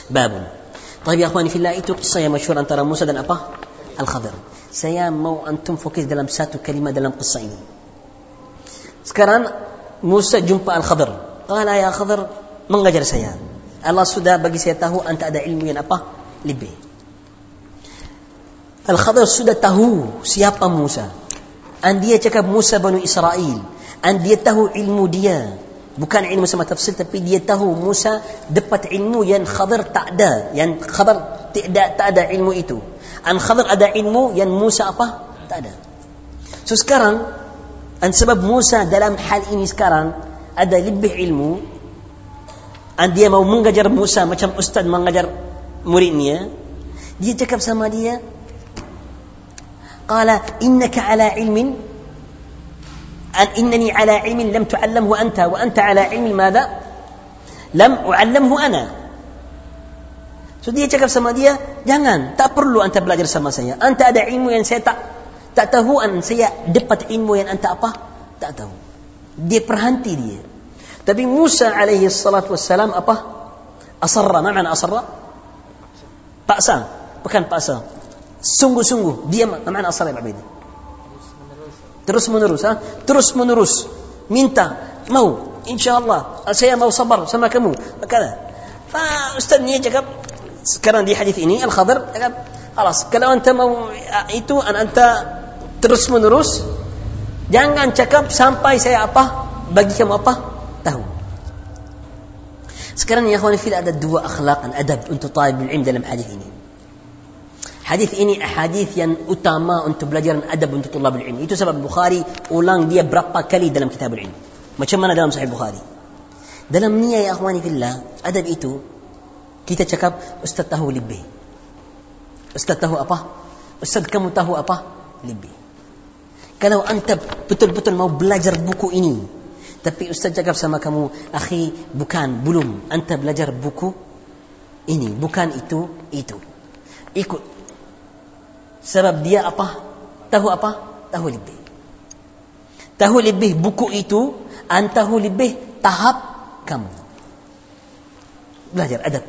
باب. طيب يا إخواني في الله ايتو قصة يا مشهور. أن ترى موسى دن أبا؟ الخضر. سيام مو ان تنفكس دلم ساتو كلمة دن قصين سكران موسى جنب الخضر. قال يا خضر من غجر سيام؟ الله سدا بقي سيتاه أنت أدى علمي أبا؟ لبيه Al-Khadir sudah tahu siapa Musa. Dan dia cakap Musa Bani Israel. Dan dia tahu ilmu dia. Bukan ilmu sama tafsir tapi dia tahu Musa dapat ilmu yang Khadir tak ada. Yang Khadir tidak tak ada ilmu itu. An Khadir ada ilmu yang Musa apa? Tak ada. So sekarang an sebab Musa dalam hal ini sekarang ada lebih ilmu an dia mau mengajar Musa macam ustaz mengajar muridnya dia cakap sama dia قال إنك على علم أن إنني على علم لم تعلمه أنت وأنت على علم ماذا لم أعلمه أنا So dia cakap sama dia, jangan, tak perlu anda belajar sama saya. Anta ada ilmu yang saya tak tak tahu, an saya dapat ilmu yang anta apa? Tak tahu. Dia perhenti dia. Tapi Musa alaihi salatu wassalam apa? Asarra, mana asarra? Paksa, bukan paksa. Sungguh-sungguh, dia mana asarra ya Terus menerus, ha? Terus menerus. Minta, mau, insyaallah, saya mau sabar sama kamu. Maka, Fa ustaz ni cakap sekarang di hadis ini Al-Khadir cakap Alas, kalau anta mau itu anta terus menerus jangan cakap sampai saya apa bagi kamu apa tahu. Sekarang ya akhwan fillah ada dua akhlak adab untuk talib ilm dalam hadis ini. Hadis ini hadis yang utama untuk belajar adab untuk talib ilm. Itu sebab Bukhari ulang dia berapa kali dalam kitab ilm. Macam mana dalam Sahih Bukhari? Dalam niat ya akhwani fillah, adab itu kita cakap ustaz tahu lebih. Ustaz tahu apa? Ustaz kamu tahu apa? Lebih. Kalau anda betul-betul mau belajar buku ini, tapi Ustaz cakap sama kamu, akhi, bukan, belum. Anda belajar buku ini, bukan itu, itu. Ikut. Sebab dia apa? Tahu apa? Tahu lebih. Tahu lebih buku itu, anda tahu lebih tahap kamu. Belajar adab.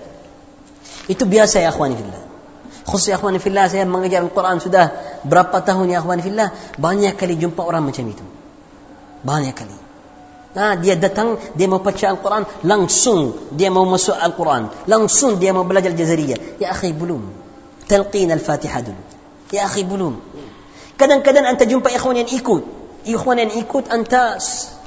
Itu biasa ya akhwani fillah. Khusus ya akhwani fillah saya mengajar Al-Quran sudah berapa tahun ya akhwani fillah banyak kali jumpa orang macam itu. Banyak kali. Nah, dia datang, dia mau baca Al-Quran, langsung dia mau masuk Al-Quran. Langsung dia mau belajar Jazariyah. Ya akhi, belum. Talqin Al-Fatihah dulu. Ya akhi, belum. Kadang-kadang anda jumpa ikhwan yang ikut. Ikhwan yang ikut, anda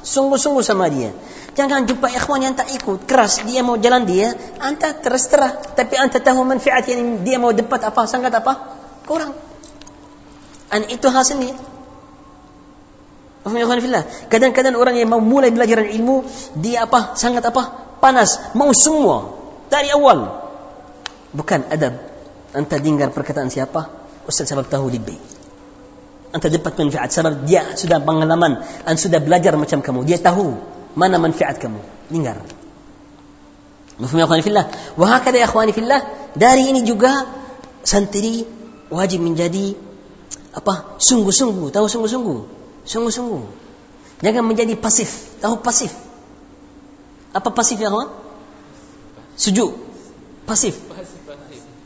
sungguh-sungguh sama dia. Jangan jumpa ikhwan yang tak ikut. Keras. Dia mau jalan dia. Anta terus terah. Tapi anta tahu manfaat yang dia mau dapat apa. Sangat apa? Kurang. Dan itu hasilnya. Kadang-kadang orang yang mau mulai belajar ilmu. Dia apa? Sangat apa? Panas. Mau semua. Dari awal. Bukan adab. Anta dengar perkataan siapa? Ustaz sebab tahu lebih. Anta dapat manfaat. Sebab dia sudah pengalaman dan sudah belajar macam kamu. Dia tahu mana manfaat kamu. Dengar. Mafhum ya akhwani fillah. Wa ya akhwani fillah dari ini juga santri wajib menjadi apa sungguh-sungguh. Tahu sungguh-sungguh? Sungguh-sungguh. Jangan menjadi pasif. Tahu pasif? Apa pasif ya kawan sejuk. Pasif.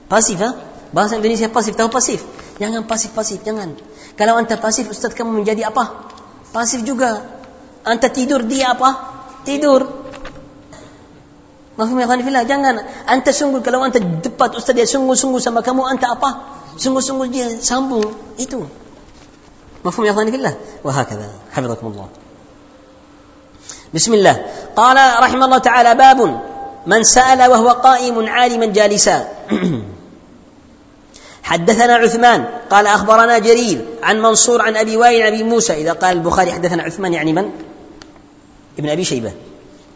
Pasif ha bahasa Indonesia pasif tahu pasif jangan pasif-pasif jangan kalau anda pasif ustaz kamu menjadi apa pasif juga Anta tidur dia apa? Tidur. Mahfum ya fillah, jangan. Anta sungguh kalau anta depat ustaz dia sungguh-sungguh sama kamu, anta apa? Sungguh-sungguh dia sambung itu. مفهوم يا اخواني في الله وهكذا حفظكم الله بسم الله قال رحمه الله تعالى باب من سأل وهو قائم عالما جالسا حدثنا عثمان قال أخبرنا جرير عن منصور عن أبي وائل عن أبي موسى. إذا قال البخاري حدثنا عثمان يعني من؟ ابن أبي شيبة.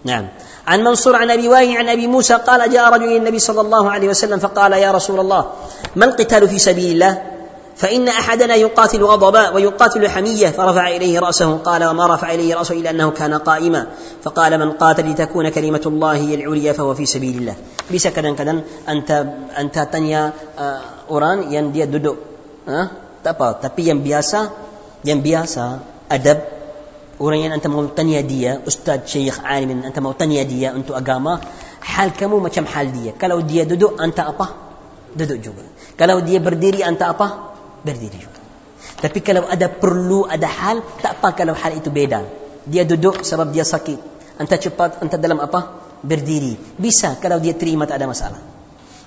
نعم. عن منصور عن أبي وائل عن أبي موسى قال جاء رجل إلى النبي صلى الله عليه وسلم فقال يا رسول الله ما القتال في سبيل الله؟ فإن أحدنا يقاتل غضبا ويقاتل حمية فرفع إليه رأسه قال وما رفع إليه رأسه إلا أنه كان قائما فقال من قاتل لتكون كلمة الله هي العليا فهو في سبيل الله ليس كذا كذا أنت أنت تنيا أوران ين دي دودو ها تبا تبي ين بياسا ين بياسا أدب أوران ين أنت موطنيا دي أستاذ شيخ عالم أنت موطنيا دي أنت أقامة حال كمو ما كم حال دي كلو دي دودو أنت أبا دودو جوجل كلو دي برديري أنت أبا berdiri juga. Tapi kalau ada perlu, ada hal, tak apa kalau hal itu beda. Dia duduk sebab dia sakit. Anta cepat, anta dalam apa? Berdiri. Bisa kalau dia terima tak ada masalah.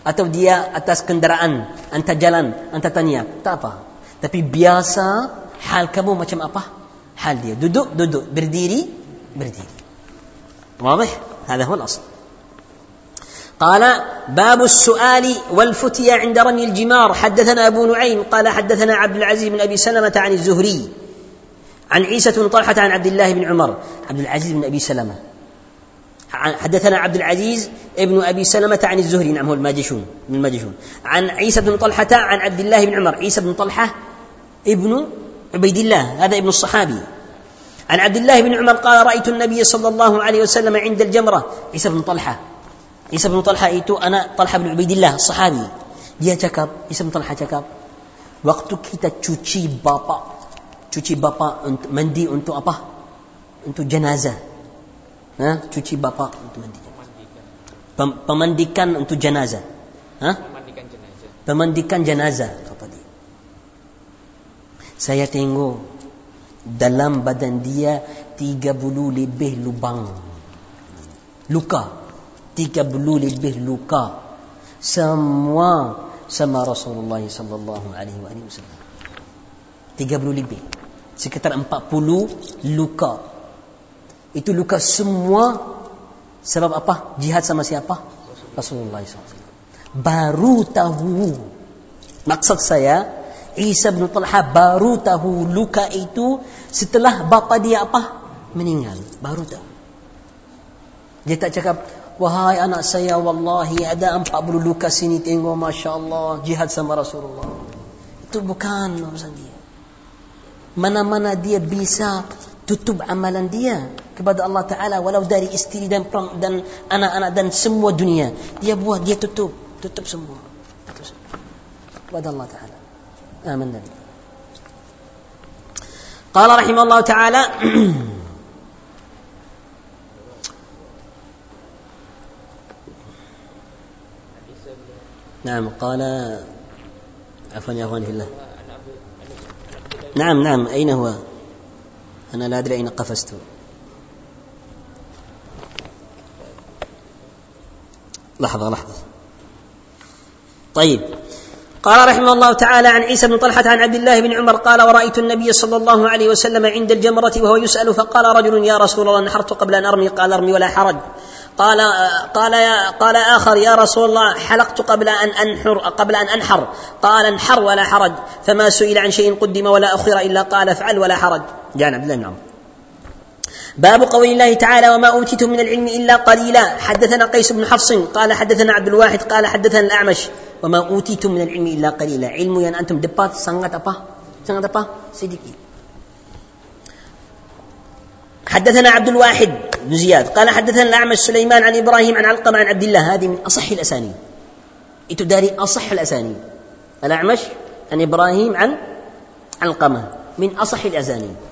Atau dia atas kendaraan, anta jalan, anta tanya, tak apa. Tapi biasa hal kamu macam apa? Hal dia. Duduk, duduk. Berdiri, berdiri. واضح؟ هذا هو الأصل. قال باب السؤال والفتية عند رمي الجمار. حدثنا أبو نعيم قال حدثنا عبد العزيز بن أبي سلمة عن الزهري عن عيسى بن طلحة عن عبد الله بن عمر. عبد العزيز بن أبي سلمة. حدثنا عبد العزيز ابن أبي سلمة عن الزهري. نعم هو الماجشون من الماجشون. عن عيسى بن طلحة عن عبد الله بن عمر. عيسى بن طلحة ابن عبيد الله هذا ابن الصحابي. عن عبد الله بن عمر قال رأيت النبي صلى الله عليه وسلم عند الجمرة. عيسى بن طلحة. Isa bin Talha itu anak Talha bin Ubaidillah, sahabi. Dia cakap, Isa bin Talha cakap, waktu kita cuci bapa, cuci bapa untuk mandi untuk apa? Untuk jenazah. Ha? Cuci bapa untuk mandi. Pem pemandikan untuk jenazah. Ha? Pemandikan jenazah. Pemandikan jenazah kata dia. Saya tengok dalam badan dia tiga bulu lebih lubang. Luka. Tiga bulu lebih luka. Semua sama Rasulullah sallallahu alaihi wasallam. 30 lebih. Sekitar 40 luka. Itu luka semua sebab apa? Jihad sama siapa? Rasulullah SAW. Baru tahu. Maksud saya, Isa bin Talha baru tahu luka itu setelah bapa dia apa? Meninggal. Baru tahu. Dia tak cakap, Wahai anak saya, wallahi ada 40 lukas ini tengok Masya Allah, jihad sama Rasulullah. Itu bukan urusan dia. Mana-mana dia bisa tutup amalan dia kepada Allah Ta'ala walau dari istri dan dan anak-anak dan semua dunia. Dia buat, dia tutup. Tutup semua. Tutup semua. Kepada Allah Ta'ala. Amin. Qala rahimahullah Ta'ala نعم قال عفوا يا اخواني في الله. نعم نعم أين هو؟ أنا لا أدري أين قفزت. لحظة لحظة. طيب. قال رحمه الله تعالى عن عيسى بن طلحة عن عبد الله بن عمر قال ورأيت النبي صلى الله عليه وسلم عند الجمرة وهو يسأل فقال رجل يا رسول الله نحرت قبل أن أرمي. قال أرمي ولا حرج. قال قال يا قال آخر يا رسول الله حلقت قبل أن أنحر قبل أن أنحر. قال انحر ولا حرج فما سئل عن شيء قدم ولا أخر إلا قال افعل ولا حرج. جاء عبد الله باب قول الله تعالى وما أوتيتم من العلم إلا قليلا. حدثنا قيس بن حفص قال حدثنا عبد الواحد قال حدثنا الأعمش وما أوتيتم من العلم إلا قليلا. علم yang antum dapat sangat apa sangat apa sedikit حدثنا عبد الواحد بن زياد قال حدثنا الأعمش سليمان عن إبراهيم عن علقمة عن عبد الله. هذه من أصح الأسانيد. itu dari أصح الأسانيد. الأعمش عن إبراهيم عن علقمة. من أصح الأسانيد.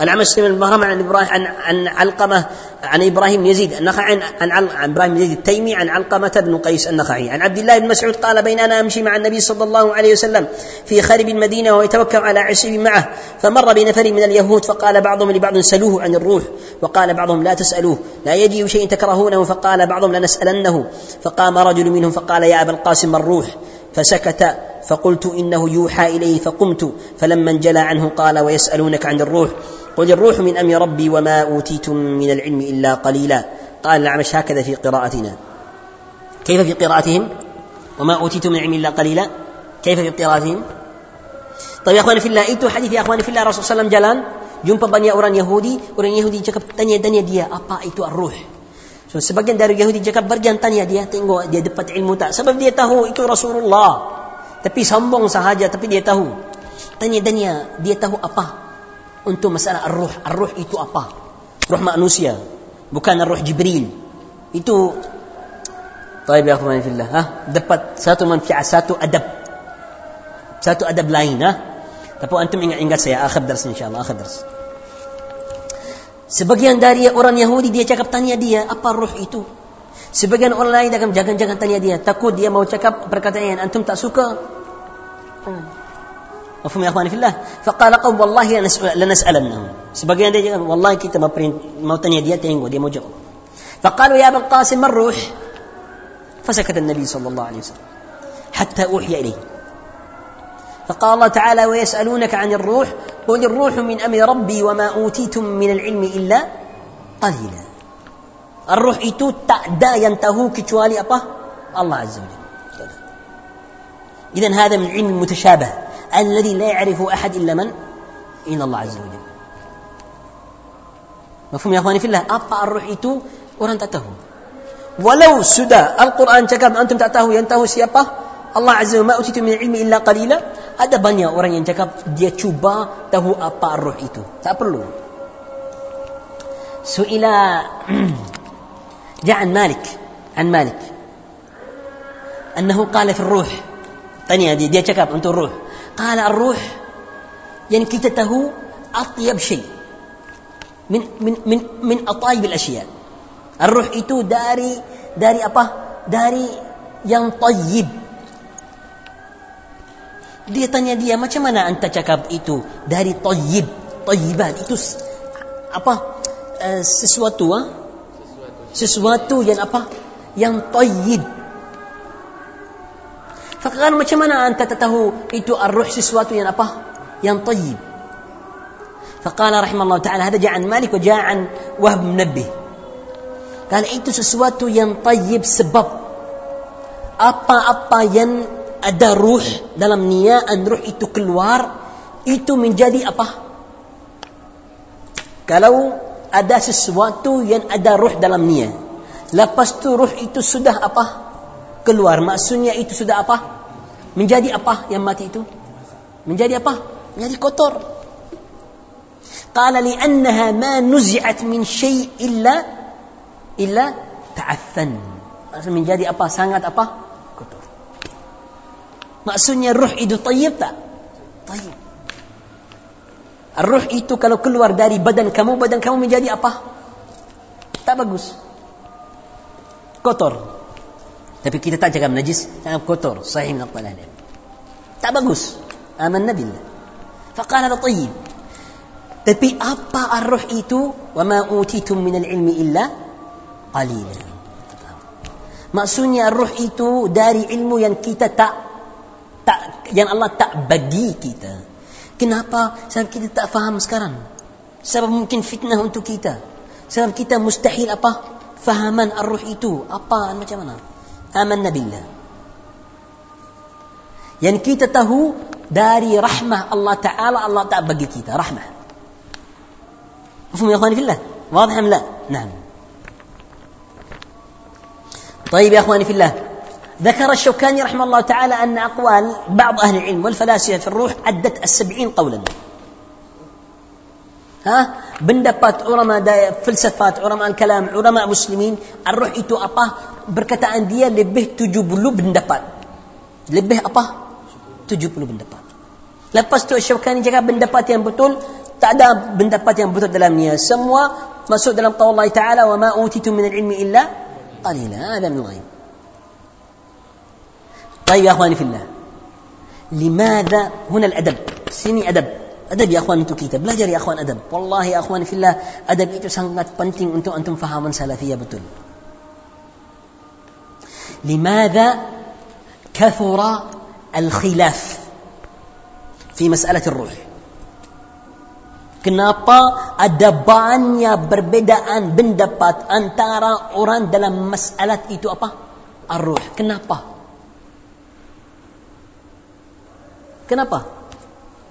الأعمش بن المهرم عن إبراهيم عن عن علقمة عن إبراهيم يزيد النخعي عن عن, عن إبراهيم يزيد التيمي عن علقمة بن قيس النخعي. عن عبد الله بن مسعود قال بين أنا أمشي مع النبي صلى الله عليه وسلم في خرب المدينة وهو يتوكل على عشيب معه فمر بنفر من اليهود فقال بعضهم لبعض سلوه عن الروح وقال بعضهم لا تسألوه لا يجي شيء تكرهونه فقال بعضهم لنسألنه فقام رجل منهم فقال يا أبا القاسم الروح فسكت فقلت إنه يوحى إليه فقمت فلما انجلى عنه قال ويسألونك عن الروح قل الروح من أمر ربي وما أوتيتم من العلم إلا قليلا. قال الأعمش هكذا في قراءتنا. كيف في قراءتهم؟ وما أوتيتم من العلم إلا قليلا. كيف في قراءتهم؟ طيب يا أخواني في الله itu hadis ya akhwani fillah Rasul SAW jalan jumpa banyak orang Yahudi orang Yahudi cakap tanya-tanya dia apa itu ar-ruh so, sebagian dari Yahudi cakap berjangan tanya dia tengok dia dapat ilmu tak sebab dia tahu itu Rasulullah tapi sombong sahaja tapi dia tahu tanya-tanya dia tahu apa untuk masalah ar-ruh. Ar-ruh itu apa? Ruh manusia, bukan ar-ruh Jibril. Itu Taib ya akhwani fillah, ha? Dapat satu manfaat, satu adab. Satu adab lain, ha? Tapi antum ingat-ingat saya akhir dars insyaallah, akhir dars. Sebagian dari orang Yahudi dia cakap tanya dia apa ruh itu. Sebagian orang lain dia akan jangan-jangan tanya dia. Takut dia mau cakap perkataan yang antum tak suka. Hmm. Mafhum ya akhwani fillah. Faqala qaw wallahi lanas'alannahum. Sebagian dia cakap wallahi kita mau, mau tanya dia tengok dia mau jawab. Faqalu ya Abul Qasim man ruh? Fasakat an-nabi sallallahu alaihi wasallam. Hatta uhiya ilaihi. فقال الله تعالى ويسألونك عن الروح قل الروح من أمر ربي وما أوتيتم من العلم إلا قليلا الروح tak yang tahu kecuali apa? Allah Azza wa Jalla. إذن هذا من علم المتشابه الذي لا يعرف أحد إلا من؟ إلا الله عز وجل مفهوم يا أخواني في الله apa الروح itu orang tak tahu walau sudah Al-Quran cakap antum tak tahu yang tahu siapa Allah Azza wa Jalla min ilmi illa qalila ada banyak orang yang cakap dia cuba tahu apa roh itu tak perlu suila جاء عن مالك عن مالك أنه قال في الروح tanya dia dia cakap untuk roh قال الروح يعني kita tahu أطيب شيء من من من من أطايب الأشياء الروح itu dari dari apa dari yang tayyib dia tanya dia macam mana anta cakap itu dari tayyib tayyibat itu apa uh, sesuatu ah sesuatu yang apa yang tayyib Sekarang macam mana anda tahu itu ar-ruh sesuatu yang apa? Yang tayyib. فقال رحمه الله تعالى هذا جاء عن مالك وجاء عن وهب منبه قال itu sesuatu yang tayyib sebab apa-apa yang ada ruh dalam niat, ruh itu keluar itu menjadi apa? Kalau ada sesuatu yang ada ruh dalam niat lepas tu ruh itu sudah apa? Keluar. Maksudnya itu sudah apa? Menjadi apa yang mati itu? Menjadi apa? Menjadi kotor. Qala ma nuzi'at min syai' illa illa ta'athan. Menjadi apa? Sangat apa? Maksudnya ruh itu tayyib tak? Tayyib. Ruh itu kalau keluar dari badan kamu badan kamu menjadi apa? Tak bagus. Kotor. Tapi kita tak cakap najis. Cakap kotor. Sahih min tak bagus. Amanna billah. Faqala tayyib. Tapi apa arruh itu? Wa ma utitum min al-ilmi illa qalila. Maksudnya arruh itu dari ilmu yang kita tak yang Allah tak bagi kita. Kenapa? Sebab kita tak faham sekarang. Sebab mungkin fitnah untuk kita. Sebab kita mustahil apa? Fahaman arruh itu. Apa macam mana? Amanna billah. Yang kita tahu dari rahmah Allah Ta'ala Allah tak bagi kita. Rahmah. مفهوم يا اخواني في الله واضح ام لا نعم طيب يا اخواني في الله ذكر الشوكاني رحمه الله تعالى أن أقوال بعض أهل العلم والفلاسفة في الروح عدت السبعين قولا ها؟ بندبات عرما فلسفات علماء الكلام علماء مسلمين الروح ايتو أبا بركة أندية لبه تجوب له بندبات لبه أبا تجوب له بندبات لبس تو الشوكاني جاء بندبات ينبطل تعدا بندبات ينبطل دلام نياسم ومسوء دلام قول الله تعالى وما أوتيتم من العلم إلا قليلا هذا من الغيب طيب يا أخواني في الله. لماذا هنا الأدب؟ سيني أدب. أدب يا أخوان أنتم كتاب. بلاجر يا أخوان أدب. والله يا أخواني في الله أدب ايتو sangat penting untuk أنتم فهمون سلفية betul. لماذا كثر الخلاف في مسألة الروح؟ Kenapa ada banyak perbedaan pendapat antara orang dalam masalah itu apa? Arruh. Kenapa? Kenapa?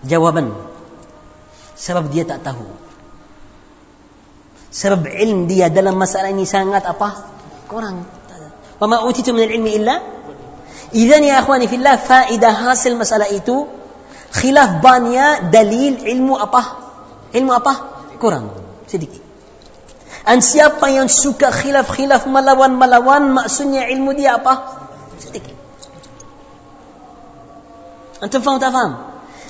Jawaban. Sebab dia tak tahu. Sebab ilm dia dalam masalah ini sangat apa? Kurang. Wa ma utitu min al-ilmi illa Idan ya akhwani fillah faedah hasil masalah itu khilaf banyak dalil ilmu apa? Ilmu apa? Kurang. Sedikit. Dan siapa yang suka khilaf-khilaf melawan-melawan maksudnya ilmu dia apa? Sedikit. Antum faham tak faham?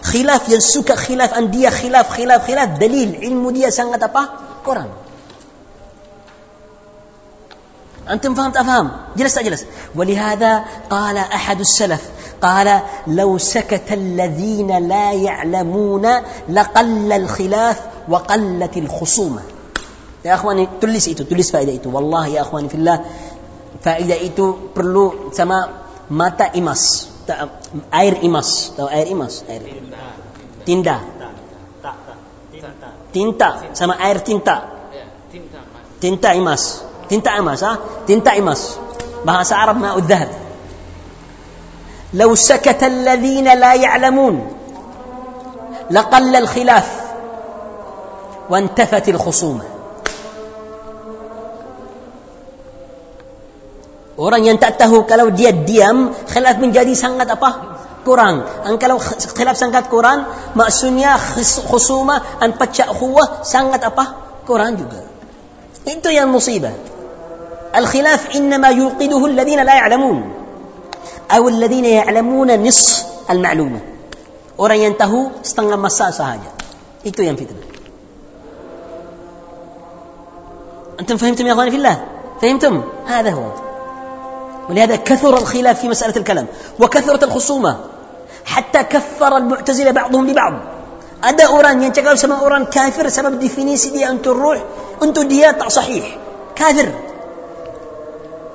Khilaf yang suka khilaf dan dia khilaf, khilaf, khilaf. Dalil ilmu dia sangat apa? Kurang. أنتم فهم تفهم جلس جلس ولهذا قال أحد السلف قال لو سكت الذين لا يعلمون لقل الخلاف وقلت الخصومة يا أخواني تلس إيتو تلس فائدة إيتو والله يا أخواني في الله فائدة إيتو perlu sama mata imas air imas tahu air imas air tinta tinta sama air tinta tinta imas tinta imas ha tinta imas bahasa Arab ma'ud dhahab لو سكت الذين لا يعلمون لقل الخلاف وانتفت الخصومة Orang yang tak tahu kalau dia diam, khilaf menjadi sangat apa? Kurang. Dan kalau khilaf sangat kurang, maksudnya khusumah dan pecah khuwah sangat apa? Kurang juga. Itu yang musibah. Al-khilaf innama yuqiduhu alladhina la ya'lamun. أو الذين يعلمون نصف المعلومة orang yang tahu setengah masa sahaja itu yang fitnah أنتم فهمتم يا أخواني في الله فهمتم هذا هو ولهذا كثر الخلاف في مسألة الكلام وكثرت الخصومة. حتى كفر المعتزلة بعضهم ببعض. ada orang yang cakap sama orang kafir sebab definisi dia untuk ruh untuk sahih kafir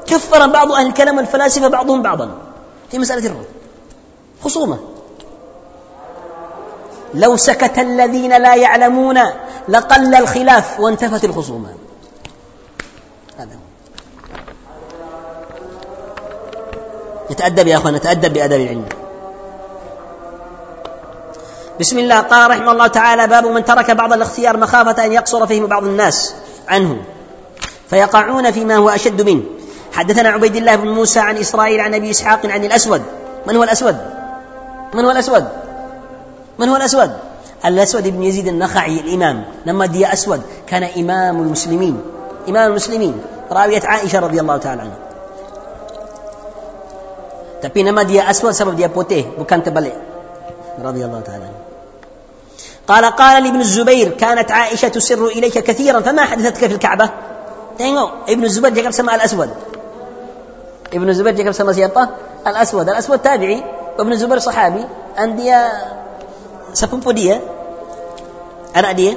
كفر بعض أهل الكلام والفلاسفة بعضهم بعضا في مسألة الروح. خصومة. لو سكت الذين لا يعلمون لقل الخلاف وانتفت الخصومة. نتأدب يا أخوان نتأدب بأدب العلم. بسم الله قال رحمه الله تعالى باب من ترك بعض الاختيار مخافة أن يقصر فهم بعض الناس عنه. فيقعون فيما هو أشد منه. حدثنا عبيد الله بن موسى عن إسرائيل عن أبي إسحاق عن الأسود. من هو الأسود؟ من هو الأسود؟ من هو الأسود؟ الأسود بن يزيد النخعي الإمام لما دي أسود كان إمام المسلمين. إمام المسلمين راوية عائشة رضي الله تعالى عنها. Tapi nama dia aswad sebab dia putih, bukan terbalik. Radhiyallahu taala. قال قال لابن الزبير كانت عائشة تسر إليك كثيرا فما حدثتك في الكعبة تengok ابن الزبير جاكب سماء الأسود ابن الزبير جاكب سماء siapa? الأسود الأسود تابعي وابن الزبير صحابي عندي سبب dia أنا دي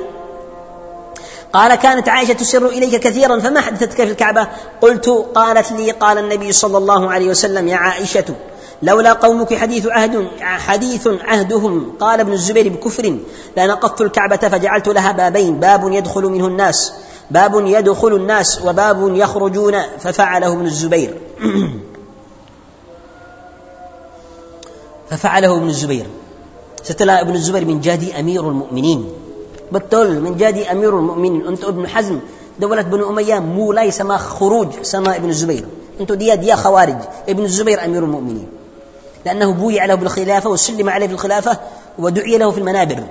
قال كانت عائشة تسر إليك كثيرا فما حدثتك في الكعبة؟ قلت قالت لي قال النبي صلى الله عليه وسلم يا عائشة لولا قومك حديث عهد حديث عهدهم قال ابن الزبير بكفر لنقضت الكعبة فجعلت لها بابين باب يدخل منه الناس باب يدخل الناس وباب يخرجون ففعله ابن الزبير. ففعله ابن الزبير. ستلا ابن الزبير من جادي أمير المؤمنين. Betul menjadi Amirul Mukminin untuk Ibn Hazm. Daulat Bani Umayyah mulai sama khuruj sama Ibn Zubair. Untuk dia dia khawarij. Ibn Zubair Amirul Mukminin لأنه بويع له بالخلافة وسلم عليه في الخلافة ودعي له في المنابر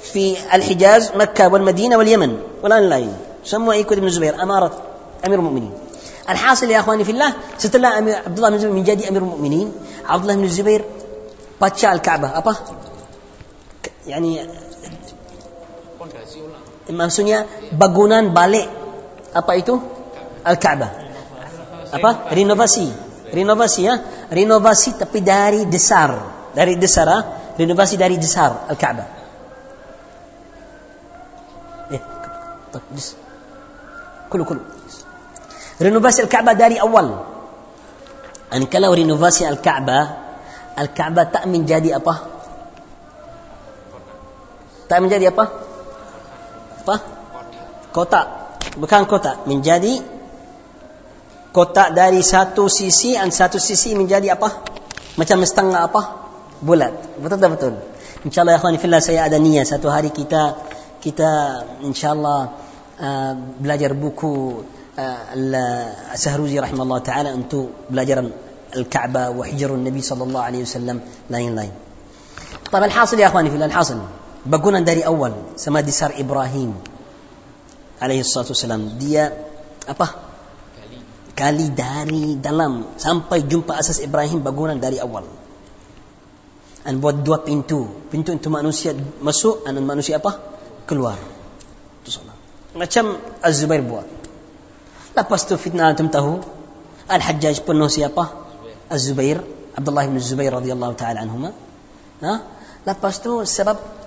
في الحجاز مكة والمدينة واليمن والآن لا سموا يكون ابن الزبير أمارة أمير المؤمنين الحاصل يا أخواني في الله setelah عبد الله بن الزبير menjadi أمير المؤمنين عبد الله بن الزبير baca الكعبة apa? يعني maksudnya bangunan balik. Apa itu? Al-Ka'bah apa? Renovasi. Renovasi ya? Renovasi tapi dari dasar dari dasar ha? renovasi dari dasar Al-Ka'bah eh kulu kulu. Renovasi Al-Ka'bah dari awal. Dan kalau renovasi Al-Ka'bah Al-Ka'bah tak menjadi apa? Tak menjadi apa apa? Kotak. Bukan kotak. Menjadi kotak dari satu sisi dan satu sisi menjadi apa? Macam setengah apa? Bulat. Betul tak betul? InsyaAllah ya khawani fillah saya ada niat satu hari kita kita insyaAllah uh, belajar buku uh, Al-Sahruzi rahimahullah ta'ala untuk belajar Al-Ka'bah wa hijrun Nabi sallallahu alaihi wasallam lain-lain. طيب الحاصل يا اخواني في الله الحاصل bangunan dari awal sama disar Ibrahim alaihi salatu wasalam dia apa kali dari dalam sampai jumpa asas Ibrahim bangunan dari awal dan buat dua pintu pintu untuk manusia masuk dan manusia apa keluar itu salah macam Az-Zubair buat lepas tu fitnah antum tahu Al-Hajjaj penuh siapa Az-Zubair Abdullah bin Zubair radhiyallahu taala anhuma nah lepas tu sebab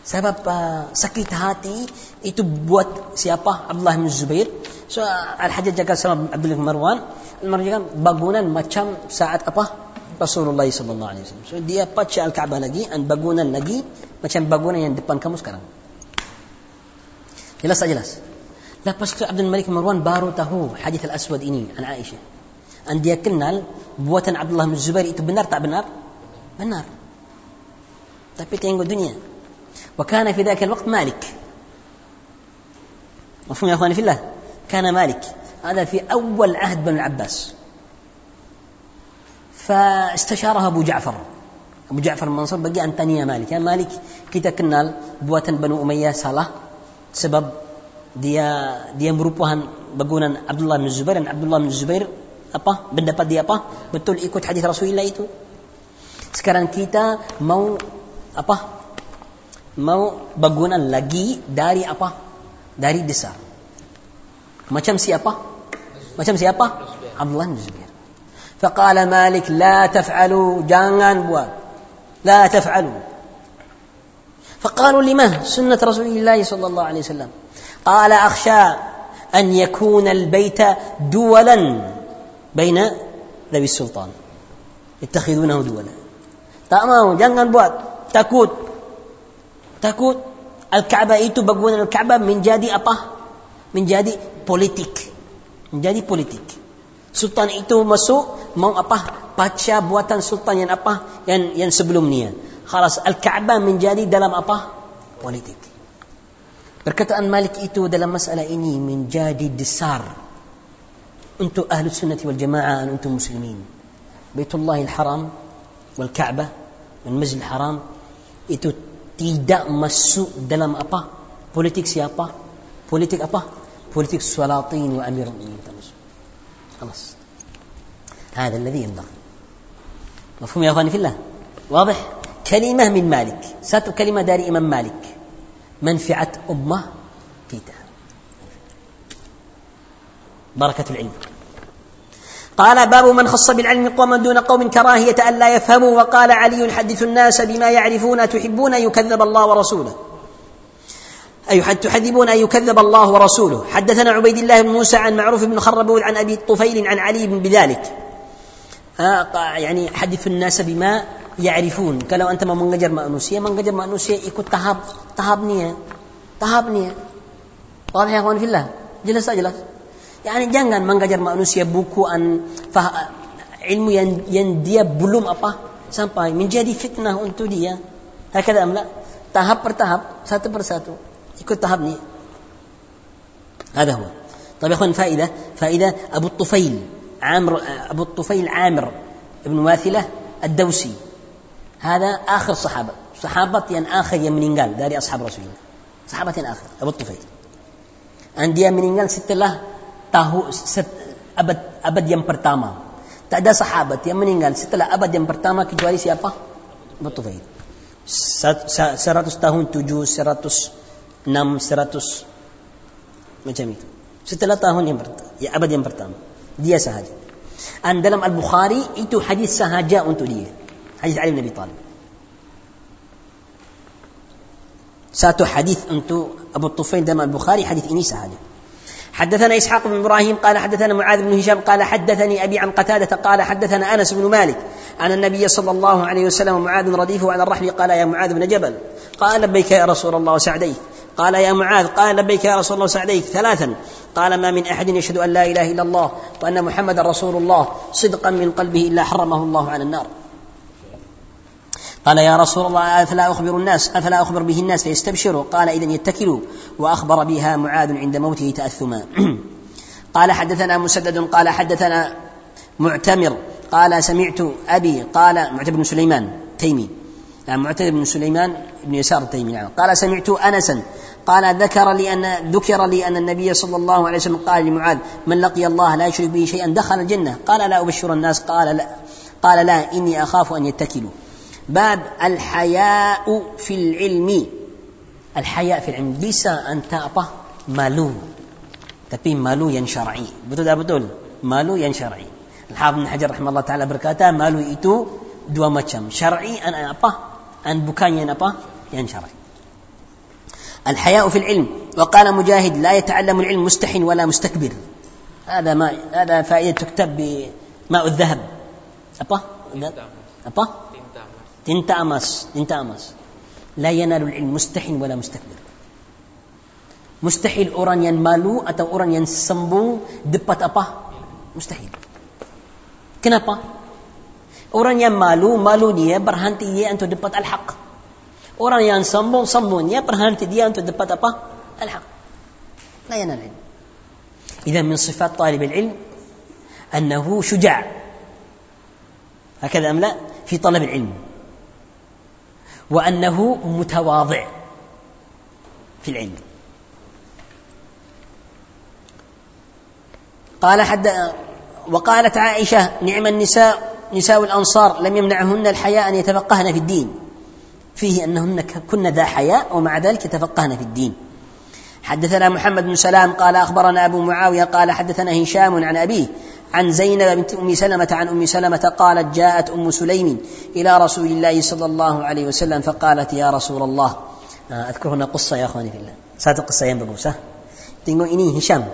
Sebab uh, sakit hati itu buat siapa? Abdullah bin Zubair. So Al-Hajjaj jaga sama Abdullah bin Marwan. Bangunan macam saat apa? Rasulullah sallallahu alaihi wasallam. So dia baca Al-Kaabah lagi dan bangunan lagi macam bangunan yang depan kamu sekarang. Jelas tak jelas? Lepas tu Abdul Malik Marwan baru tahu hadis Al-Aswad ini an Aisyah. Dan dia kenal buatan Abdullah bin Zubair itu benar tak benar? Benar. Tapi tengok dunia. وكان في ذلك الوقت مالك. مفهوم يا أخواني في الله؟ كان مالك. هذا في أول عهد بن العباس. فاستشاره أبو جعفر. أبو جعفر المنصور بقي أن تنيا مالك. يا مالك كيتا كنال بواتن بنو أمية صلاه سبب دي دي مروبوهن بقولا عبد الله بن الزبير. يعني عبد الله بن الزبير ابا بن دبا دي أبا. بتقول إيكوت حديث رسول الله إيتو. سكران كيتا مو أبا mau bangunan lagi dari apa? Dari desa. Macam siapa? Macam siapa? Abdullah bin Zubair. فقال مالك لا تفعلوا jangan buat لا تفعلوا فقالوا لما سنة رسول الله صلى الله عليه وسلم قال أخشى أن يكون البيت دولا بين ذوي السلطان يتخذونه دولا Tak mau, jangan buat. Takut. Takut. Al-Ka'bah itu bangunan Al-Ka'bah menjadi apa? Menjadi politik. Menjadi politik. Sultan itu masuk mau apa? Baca buatan sultan yang apa? Yang yang sebelumnya. Khalas Al-Ka'bah menjadi dalam apa? Politik. Perkataan Malik itu dalam masalah ini menjadi besar untuk ahlu sunnati wal jamaah untuk muslimin. Baitullahil Haram wal Ka'bah dan Masjidil Haram itu tidak masuk dalam apa? Politik siapa? Politik apa? Politik salatin wa amir al-mu'minin. خلاص هذا الذي ينبغي مفهوم يا اخواني في الله واضح كلمه من مالك سات كلمه داري امام مالك منفعه امه كيتا بركه العلم قال باب من خص بالعلم قوما دون قوم كراهية أن لا يفهموا وقال علي يحدث الناس بما يعرفون تحبون أن يكذب الله ورسوله. أي تحذبون أن يكذب الله ورسوله. حدثنا عبيد الله بن موسى عن معروف بن خربول عن أبي طفيل عن علي بن بذلك. آه يعني حدث الناس بما يعرفون. Kalau anta mau mengajar manusia mengajar manusia ikut tahap tahap ni tahap ni واضح يا أخوان في الله؟ tak jelas Yani jangan mengajar manusia buku an fah, ilmu yang yang dia belum apa sampai menjadi fitnah untuk dia. Hakada amla tahap per tahap satu persatu ikut tahap ni. هذا هو. طيب يا اخوان فائده فائده ابو الطفيل عامر ابو الطفيل عامر ابن واثله الدوسي هذا اخر صحابه صحابه yang akhir yang meninggal dari ashab Rasulullah. Sahabat yang akhir Abu Tufail. Dan dia meninggal setelah tahu abad abad yang pertama. Tak ada sahabat yang meninggal setelah abad yang pertama kecuali siapa? Abu Tufail. 100 tahun 7, 106, 100 macam itu. Setelah tahun yang pertama, ya abad yang pertama. Dia sahaja. Dan dalam Al-Bukhari itu hadis sahaja untuk dia. Hadis Ali bin Abi Talib. Satu hadis untuk Abu Tufail dalam Al-Bukhari hadis ini sahaja. حدثنا إسحاق بن إبراهيم قال حدثنا معاذ بن هشام قال حدثني أبي عن قتادة قال حدثنا أنس بن مالك أن النبي صلى الله عليه وسلم ومعاذ رديفه على الرحل قال يا معاذ بن جبل قال لبيك يا رسول الله وسعديك قال يا معاذ قال لبيك يا رسول الله وسعديك ثلاثا قال ما من أحد يشهد أن لا إله إلا الله وأن محمدا رسول الله صدقا من قلبه إلا حرمه الله على النار قال يا رسول الله أفلا أخبر الناس؟ أفلا أخبر به الناس؟ فيستبشروا قال إذا يتكلوا وأخبر بها معاذ عند موته تأثما. قال حدثنا مسدد. قال حدثنا معتمر. قال سمعت أبي. قال معتمر بن سليمان تيمي يعني معتمر بن سليمان بن يسار التيمي. نعم. قال سمعت أنسا. قال ذكر لي أن ذكر لي أن النبي صلى الله عليه وسلم قال لمعاذ من لقي الله لا يشرك به شيئا دخل الجنة. قال لا أبشر الناس. قال لا قال لا إني أخاف أن يتكلوا. باب الحياء في العلم. الحياء في العلم. بيسا أن apa? مالو tapi مالو yang syar'i. Betul tak betul? Malu yang syar'i. الحافظ ابن حجر رحمه الله تعالى بركاته مالو itu دو macam. شرعي أن apa? An bukan yang apa? Yang الحياء في العلم وقال مجاهد لا يتعلم العلم مستحن ولا مستكبر هذا ما هذا فائده تكتب بماء الذهب apa? Apa? تنتأمس تنتأمس لا ينال العلم مستحيل ولا مستكبر. مستحيل أوران ين مالو اتا أوران ين سمبو دبت أبا مستحيل كنابا أوران ين مالو مالو دي برهانتي دي أنتو دبت الحق أوران ين سمبو سمبو دي برهانتي دي أنتو دبت أبا الحق لا ينال العلم إذا من صفات طالب العلم أنه شجاع هكذا أم لا في طلب العلم وأنه متواضع في العلم قال حد وقالت عائشة نعم النساء نساء الأنصار لم يمنعهن الحياء أن يتفقهن في الدين. فيه أنهن كن ذا حياء ومع ذلك يتفقهن في الدين. حدثنا محمد بن سلام قال أخبرنا أبو معاوية قال حدثنا هشام عن أبيه عن زينب بنت أم سلمة عن أم سلمة قالت جاءت أم سليم إلى رسول الله صلى الله عليه وسلم فقالت يا رسول الله. اذكر هنا قصة يا أخواني في الله. سات قصة ينبغي صح إني هشام.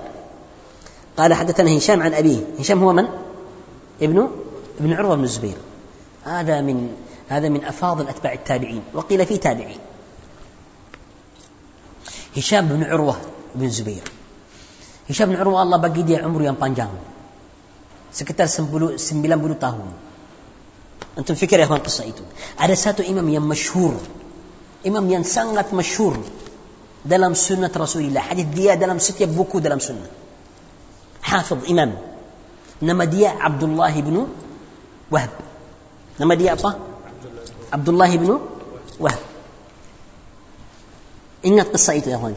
قال حدثنا هشام عن أبيه. هشام هو من؟ ابن؟ ابن عروة بن الزبير. هذا من هذا من أفاضل أتباع التابعين. وقيل في تابعين. هشام بن عروة بن زبير هشام بن عروة Allah bagi dia umur yang sekitar 90 tahun Antum fikir ya kisah itu. Ada satu imam yang masyhur. Imam yang sangat masyhur dalam sunnah Rasulullah. Hadis dia dalam setiap buku dalam sunnah. Hafiz imam. Nama dia Abdullah bin Wahb. Nama dia apa? Abdullah bin Wahb. Ingat kisah itu ya kawan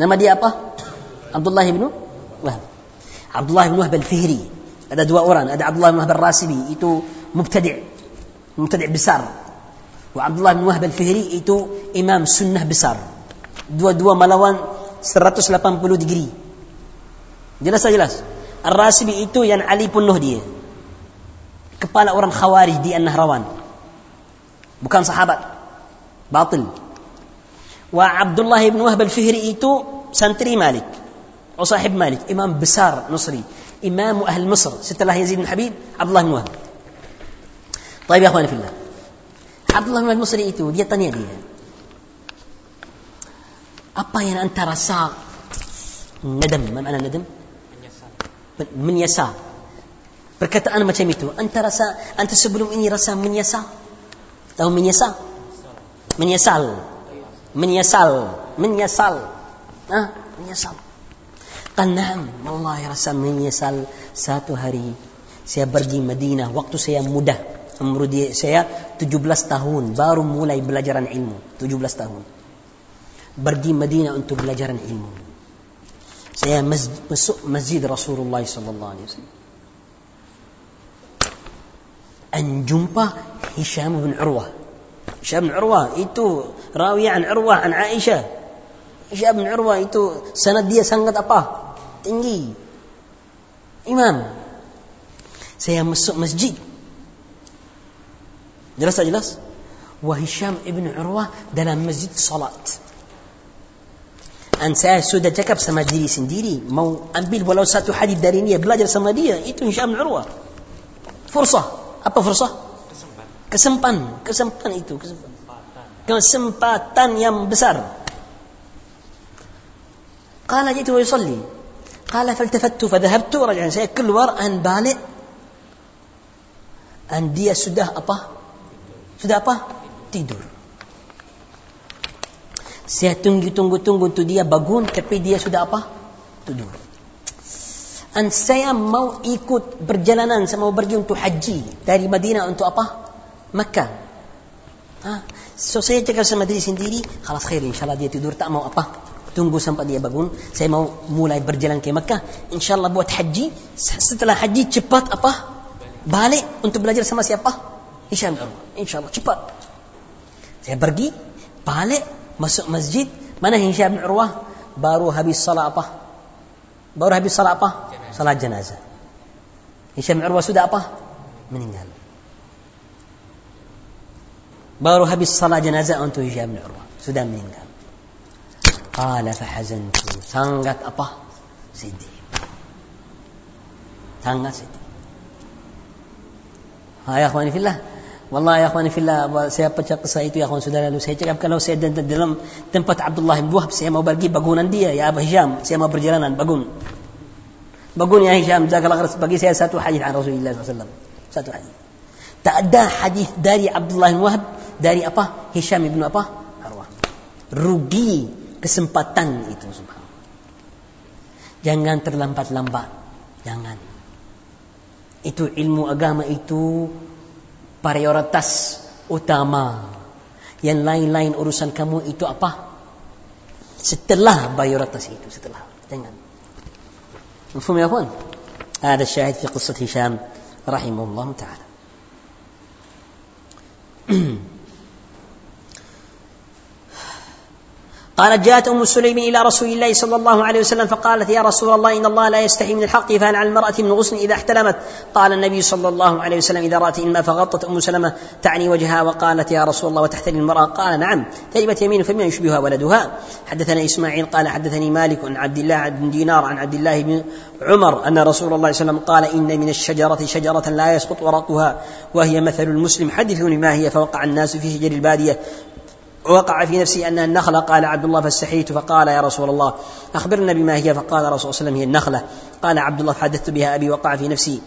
Nama dia apa? Abdullah bin Wahb. Abdullah bin Wahb Fihri ada dua orang. Ada Abdullah bin Wahb Rasibi itu mubtadi' mubtadi' besar. Wa Abdullah bin Wahb Fihri itu imam sunnah besar. Dua-dua melawan 180 degree. Jelas jelas? Ar-Rasibi itu yang Ali pun loh dia. Kepala orang khawarij di An-Nahrawan. Bukan sahabat. Batil. Wa Abdullah bin Wahb Fihri itu santri Malik. وصاحب مالك إمام بسار مصري إمام أهل مصر ست الله يزيد بن حبيب عبد الله بن وهب. طيب يا أخواني في الله عبد الله بن وهب مصري إيتو دي طنيا دي أبا ين أنت رسا ندم ما معنى ندم من يسار بركات أنا ما تميتو أنت رسا أنت سبلم إني رسا من يسار أو من يسار من يسال من يسال من يسال ها من يسال Kanam, Allah rasa menyesal satu hari saya pergi Madinah waktu saya muda. Umur saya 17 tahun baru mulai belajaran ilmu, 17 tahun. Pergi Madinah untuk belajaran ilmu. Saya masuk masjid Rasulullah sallallahu alaihi wasallam. Anjumpa Hisham bin Urwah. Hisham bin Urwah itu rawi an Urwah an Aisyah Hisham bin Urwah itu sanad dia sangat apa tinggi imam saya masuk masjid Jelas tak jelas? Wa Hisham ibn Urwah dalam masjid salat. Dan saya sudah cakap sama diri sendiri, mau ambil walau satu hadis dari dia, belajar sama dia, itu Hisham Urwah. Fursah. Apa fursah? Kesempatan. Kesempatan itu. Kesempatan. Kesempatan yang besar. قال جئت ويصلي قال فالتفت فذهبت ورجعت saya keluar an balik an dia sudah apa sudah apa? Tidur. Saya tunggu-tunggu-tunggu untuk dia bangun, tapi dia sudah apa? Tidur. Dan saya mau ikut perjalanan, saya mau pergi untuk haji dari Madinah untuk apa? Makkah. Ha? So saya cakap sama diri sendiri, khalas khair, insyaAllah dia tidur, tak mau apa? Tunggu sampai dia bangun. Saya mau mulai berjalan ke Makkah. InsyaAllah buat haji. Setelah haji cepat apa? Balik untuk belajar sama siapa? Hisham InsyaAllah cepat. Saya pergi, balik, masuk masjid. Mana Hisham bin Urwah? Baru habis salat apa? Baru habis salat apa? Salat jenazah. Hisham bin Urwah sudah apa? Meninggal. Baru habis salat jenazah untuk Hisham bin Urwah. Sudah meninggal. Qala fahazantu. Sangat apa? Sedih. Sangat sedih. Ha ya akhwani fillah. Wallah ya akhwan fillah saya pecah kisah itu ya akhwan sudah lalu saya cakap kalau saya dalam tempat Abdullah bin Wahab saya mau pergi bangunan dia ya Abu Hisham saya mau perjalanan bangun bangun ya Hisham jaga bagi saya satu hadis Rasulullah SAW satu hadis tak ada hadis dari Abdullah bin Wahab dari apa Hisham ibnu apa Arwah rugi kesempatan itu. Jangan terlambat-lambat, jangan. Itu ilmu agama itu prioritas utama. Yang lain-lain urusan kamu itu apa? Setelah prioritas itu, setelah. Jangan. Mufhum ya kawan? Ada syahid di kisah Hisham rahimahullah ta'ala. قالت جاءت أم سليم إلى رسول الله صلى الله عليه وسلم فقالت يا رسول الله إن الله لا يستحي من الحق فهل على المرأة من غصن إذا احتلمت. قال النبي صلى الله عليه وسلم إذا رأت الماء فغطت أم سلمة تعني وجهها وقالت يا رسول الله وتحتل المرأة. قال نعم تجبت يمين فمن يشبهها ولدها. حدثنا إسماعيل قال حدثني مالك عن عبد الله بن دينار عن عبد الله بن عمر أن رسول الله صلى الله عليه وسلم قال إن من الشجرة شجرة لا يسقط ورقها وهي مثل المسلم. حدثوني ما هي فوقع الناس في شجر البادية. وقع في نفسي أنها النخلة قال عبد الله فاستحييت فقال يا رسول الله أخبرنا بما هي فقال رسول الله صلى الله عليه وسلم هي النخلة. قال عبد الله فحدثت بها أبي وقع في نفسي.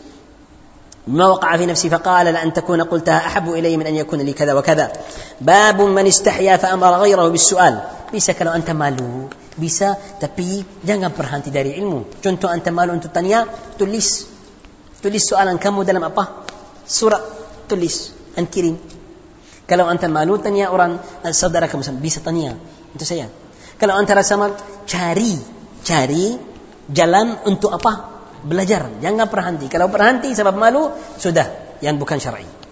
ما وقع في نفسي فقال لأن تكون قلتها أحب إلي من أن يكون لي كذا وكذا. باب من استحيا فأمر غيره بالسؤال. bisa kalau anta malu bisa tapi jangan berhenti dari ilmu contoh anta malu untuk tanya tulis tulis soalan kamu dalam apa surat tulis kirim Kalau anda malu tanya orang saudara kamu bisa tanya untuk saya. Kalau anda rasa malu cari cari jalan untuk apa? Belajar. Jangan berhenti. Kalau berhenti sebab malu sudah yang bukan syar'i.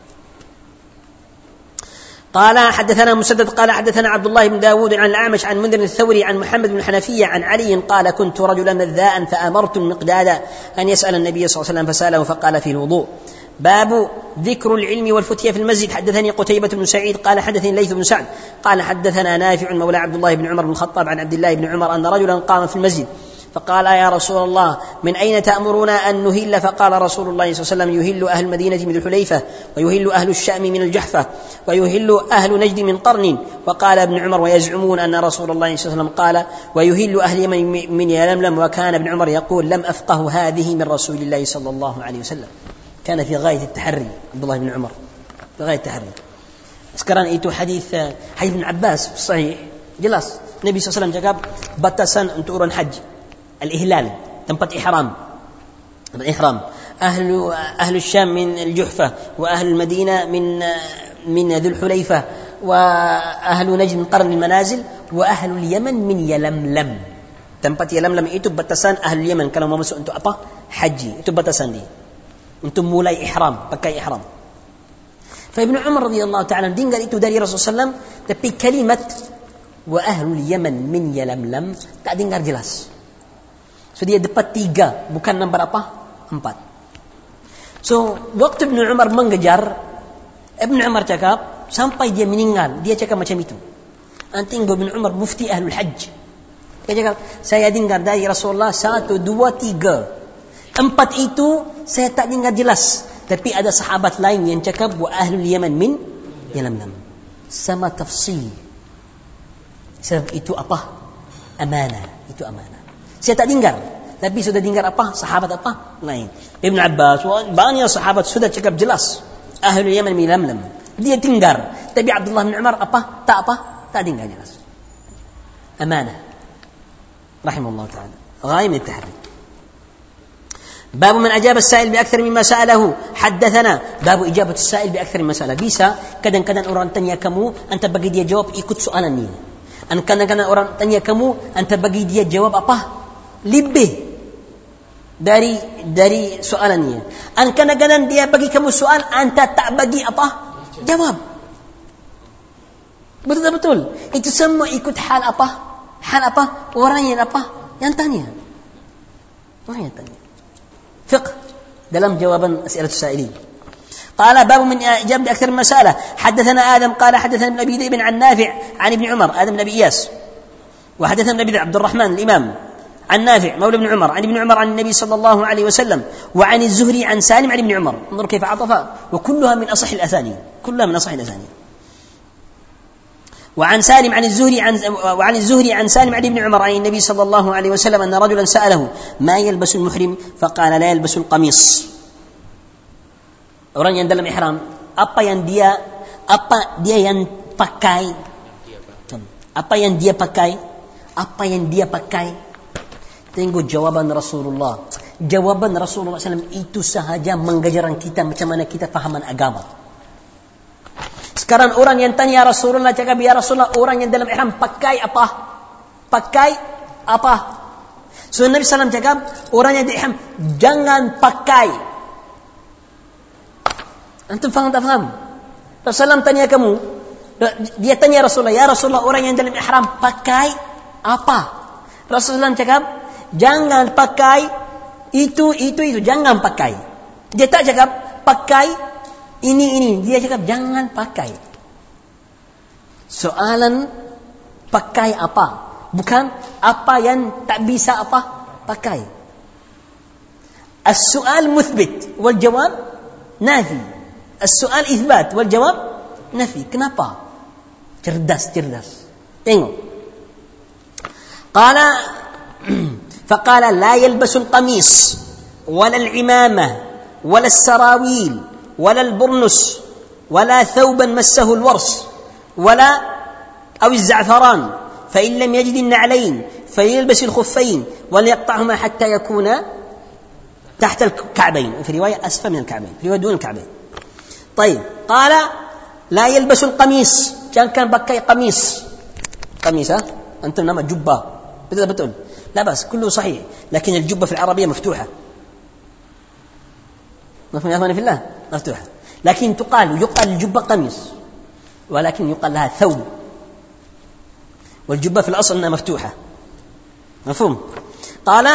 قال حدثنا مسدد قال حدثنا عبد الله بن داود عن الأعمش عن منذر الثوري عن محمد بن الحنفية عن علي قال كنت رجلا مذاء فأمرت المقداد أن يسأل النبي صلى الله عليه وسلم فسأله فقال في الوضوء. باب ذكر العلم والفتية في المسجد. حدثني قتيبة بن سعيد قال حدثني الليث بن سعد قال حدثنا نافع مولى عبد الله بن عمر بن الخطاب عن عبد الله بن عمر أن رجلا قام في المسجد فقال يا رسول الله من أين تأمرنا أن نهل؟ فقال رسول الله صلى الله عليه وسلم يهل أهل المدينة من الحليفة ويهل أهل الشأم من الجحفة ويهل أهل نجد من قرن. وقال ابن عمر ويزعمون أن رسول الله صلى الله عليه وسلم قال ويهل أهل يمن من يلملم وكان ابن عمر يقول لم أفقه هذه من رسول الله صلى الله عليه وسلم. كان في غاية التحري عبد الله بن عمر. في غاية التحري. Sekarang itu hadis hadis bin Abbas sahih. Jelas. Nabi SAW cakap batasan untuk orang haji. الإهلال تنبت إحرام الإحرام أهل, أهل الشام من الجحفة وأهل المدينة من من ذو الحليفة وأهل نجد من قرن المنازل وأهل اليمن من يلملم. تنبت يلملم إيتو بتسان أهل اليمن. كانوا ما مسوا أنتو أبا حجي إيتو بتسان دي. أنتم مولاي إحرام بكاي إحرام. فابن عمر رضي الله تعالى دين قال إيتو داري رسول صلى الله عليه وسلم تبي كلمة وأهل اليمن من يلملم. تعدين قال جلاس. So dia dapat tiga bukan nombor apa empat so waktu Ibn Umar mengejar Ibn Umar cakap sampai dia meninggal dia cakap macam itu nanti Ibn Umar mufti ahlul hajj dia cakap saya dengar dari Rasulullah satu dua tiga empat itu saya tak dengar jelas tapi ada sahabat lain yang cakap wa ahlul Yaman min Yalamlam. Sama tafsil. Sebab itu apa? Amanah. Itu amanah. Saya tak dengar. Tapi sudah dengar apa? Sahabat apa? Lain. Ibn Abbas. Banyak sahabat sudah cakap jelas. Ahlul Yaman min Yalamlam. Dia dengar. Tapi Abdullah bin Umar apa? Tak apa? Tak dengar jelas. Amanah. Rahimahullah ta'ala. غاية من التحري باب من أجاب السائل بأكثر مما سأله حدثنا باب إجابة السائل بأكثر مما سأله bisa kadang-kadang orang tanya kamu anta bagi dia jawab ikut soalan ini dan kadang-kadang orang tanya kamu anta bagi dia jawab apa lebih dari dari soalannya dan kadang-kadang dia bagi kamu soal anta tak bagi apa jawab betul betul itu semua ikut hal apa hal apa orang yang apa yang tanya orang yang tanya فقه دلم جوابا أسئلة السائلين قال باب من إجابة أكثر من مسألة حدثنا آدم قال حدثنا ابن أبي ذئب عن نافع عن ابن عمر آدم بن أبي إياس وحدثنا ابن أبي عبد الرحمن الإمام عن نافع مولى ابن عمر عن ابن عمر عن النبي صلى الله عليه وسلم وعن الزهري عن سالم عن ابن عمر. انظر كيف عطف وكلها من أصح الأسانيد كلها من أصح الأسانيد وعن سالم عن الزهري عن وعن الزهري عن سالم عن ابن عمر عن النبي صلى الله عليه وسلم أن رجلا سأله ما يلبس المحرم؟ فقال لا يلبس القميص. Orang yang dalam ihram apa yang dia apa dia yang pakai? Apa yang dia pakai? Tengok jawaban Rasulullah jawaban Rasulullah SAW itu sahaja mengajaran kita macam mana kita fahaman agama Sekarang orang yang tanya Rasulullah cakap ya Rasulullah orang yang dalam ihram pakai apa? Pakai apa? So Nabi SAW cakap orang yang di ihram jangan pakai. Antum faham tak faham? Rasulullah tanya kamu dia tanya Rasulullah ya Rasulullah orang yang dalam ihram pakai apa? Rasulullah cakap, jangan pakai itu itu itu jangan pakai. Dia tak cakap pakai ini ini. Dia cakap jangan pakai. Soalan pakai apa? Bukan apa yang tak bisa apa pakai. As-su'al muthbit wal jawab nafi. As-su'al isbat wal jawab nafi. Kenapa? Cerdas cerdas. Tengok. Qala فقال لا يلبس القميص ولا العمامة ولا السراويل ولا البرنس ولا ثوبا مسه الورس ولا أو الزعفران فإن لم يجد النعلين فيلبس الخفين وليقطعهما حتى يكون تحت الكعبين وفي رواية أسفل من الكعبين في رواية دون الكعبين. طيب قال لا يلبس القميص كان كان بكي قميص. قميص ها؟ أنتم نما betul betul لا بأس كله صحيح لكن الجبة في العربية مفتوحة. مفهوم يا أخواني في الله؟ مفتوحة. لكن تقال يقال الجبة قميص ولكن يقال لها ثوب. والجبة في الأصل أنها مفتوحة. مفهوم؟ قال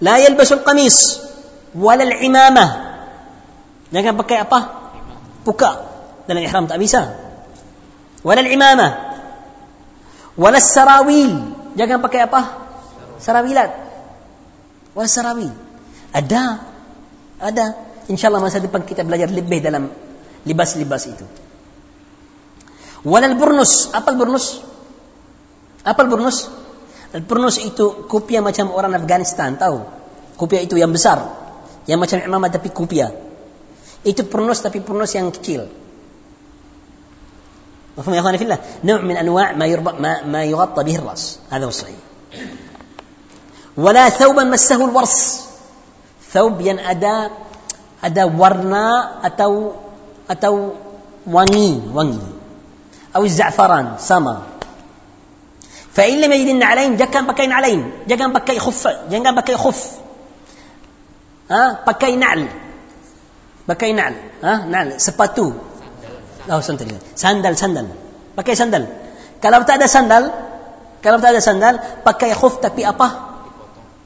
لا يلبس القميص ولا العمامة. jangan pakai apa buka dalam ihram bisa wala imamah wala sarawil jangan pakai apa sarawilat wala sarawil ada ada insyaallah masa depan kita belajar lebih dalam libas-libas itu wala burnus apa burnus apa burnus burnus itu kopiah macam orang Afghanistan tahu kopiah itu yang besar yang macam imamah tapi kopiah itu purnus tapi purnus yang kecil. مفهوم يا اخواني في الله نوع من انواع ما يربط ما, ما يغطى به الراس هذا هو الصحيح ولا ثوبا مسه الورص ثوب ين أدا أدا ورنا أتو أتو وني وني أو الزعفران سما. فإن لم يجد النعلين جكان بكين علين جكان بكي خف جكان بكي خف. ها؟ بكي نعل. بكي نعل. ها؟ نعل. سباتو. لا سندل. سندل سندل. بكي سندل. كلام هذا سندل. كلام هذا سندل. بكي خف تبي أبا.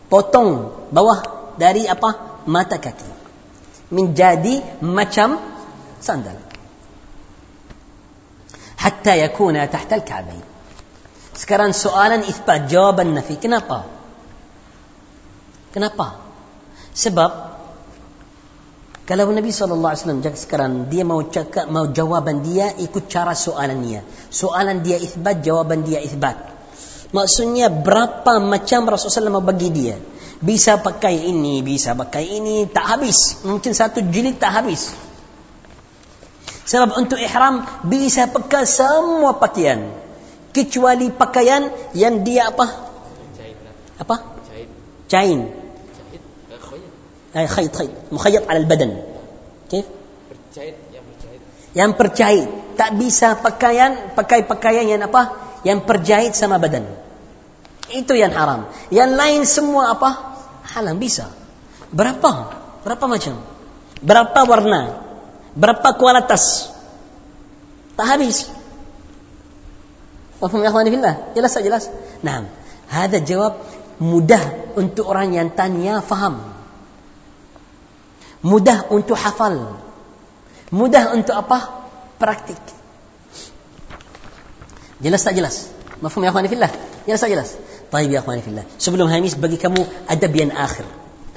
Potong bawah dari apa? Mata kaki. Menjadi macam sandal. Hatta yakuna tahta al-ka'bain. Sekarang soalan isbat, jawaban nafi. Kenapa? Kenapa? Sebab Kalau Nabi SAW sekarang dia mau cakap, mau jawaban dia ikut cara soalan dia. Soalan dia isbat, jawaban dia isbat. Maksudnya berapa macam Rasulullah SAW bagi dia. Bisa pakai ini, bisa pakai ini, tak habis. Mungkin satu jilid tak habis. Sebab untuk ihram bisa pakai semua pakaian. Kecuali pakaian yang dia apa? Apa? Cain. Eh, Ay, khayt, khayt. Mukhayyat ala badan. Okay? Bercahit, yang bercahit. Yang bercahit. Tak bisa pakaian, pakai pakaian yang apa? Yang perjahit sama badan. Itu yang haram. Yang lain semua apa? Halal bisa. Berapa? Berapa macam? Berapa warna? Berapa kualitas tak habis. Wafum ya fillah. Jelas tak jelas? Nah hada jawab mudah untuk orang yang tanya faham. Mudah untuk hafal. Mudah untuk apa? Praktik Jelas tak jelas? Mafhum ya akhwani fillah? Jelas tak jelas? Taib ya akhwani fillah. Sebelum Hamis bagi kamu adab yang akhir.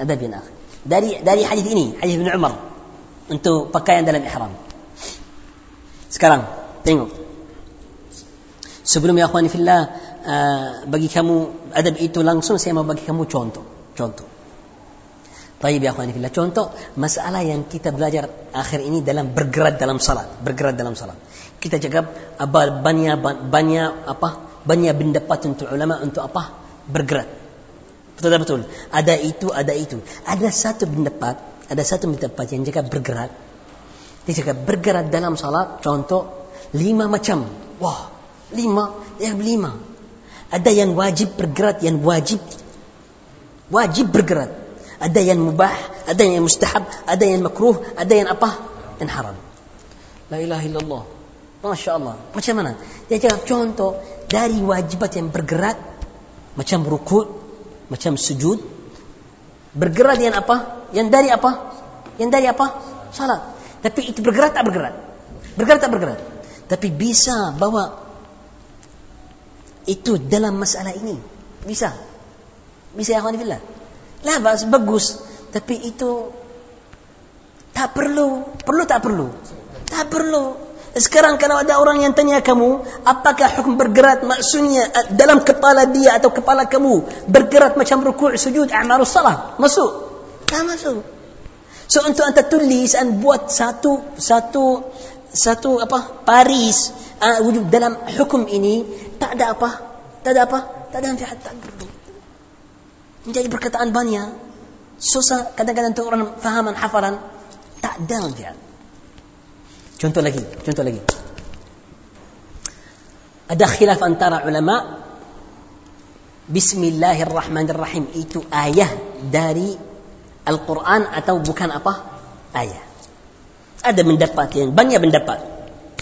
Adab yang akhir. Dari dari hadis ini, hadis Ibn Umar untuk pakaian dalam ihram. Sekarang tengok. Sebelum ya akhwani fillah uh, bagi kamu adab itu langsung saya mau bagi kamu contoh. Contoh. Taib ya akhwani fillah. Contoh masalah yang kita belajar akhir ini dalam bergerak dalam salat, bergerak dalam salat. Kita cakap apa banyak banyak apa? Banyak pendapat untuk ulama untuk apa? Bergerak. Betul betul? Ada itu, ada itu. Ada satu pendapat, ada satu pendapat yang cakap bergerak. Dia cakap bergerak dalam salat, contoh lima macam. Wah, lima, ya lima. Ada yang wajib bergerak, yang wajib wajib bergerak. Ada yang mubah, ada yang mustahab, ada yang makruh, ada yang apa? Yang haram. La ilaha illallah. Masya Allah. Macam mana? Dia cakap contoh dari wajibat yang bergerak macam rukuk, macam sujud, bergerak dengan apa? Yang dari apa? Yang dari apa? Salat. Tapi itu bergerak tak bergerak? Bergerak tak bergerak? Tapi bisa bawa itu dalam masalah ini. Bisa. Bisa ya billah. Lah bagus. Tapi itu tak perlu. Perlu tak perlu? Tak perlu. Sekarang kalau ada orang yang tanya kamu, apakah hukum bergerak maksudnya eh, dalam kepala dia atau kepala kamu bergerak macam rukuk, sujud, amarus salah? Masuk? Tak masuk. So untuk anda tulis dan buat satu satu satu apa paris uh, wujud dalam hukum ini tak ada apa? Tak ada apa? Tak ada manfaat tak. Menjadi perkataan banyak. Susah kadang-kadang untuk orang fahaman hafalan tak ada manfaat. Contoh lagi, contoh lagi. Ada khilaf antara ulama Bismillahirrahmanirrahim itu ayah dari Al-Quran atau bukan apa? Ayah. Ada pendapat yang banyak pendapat.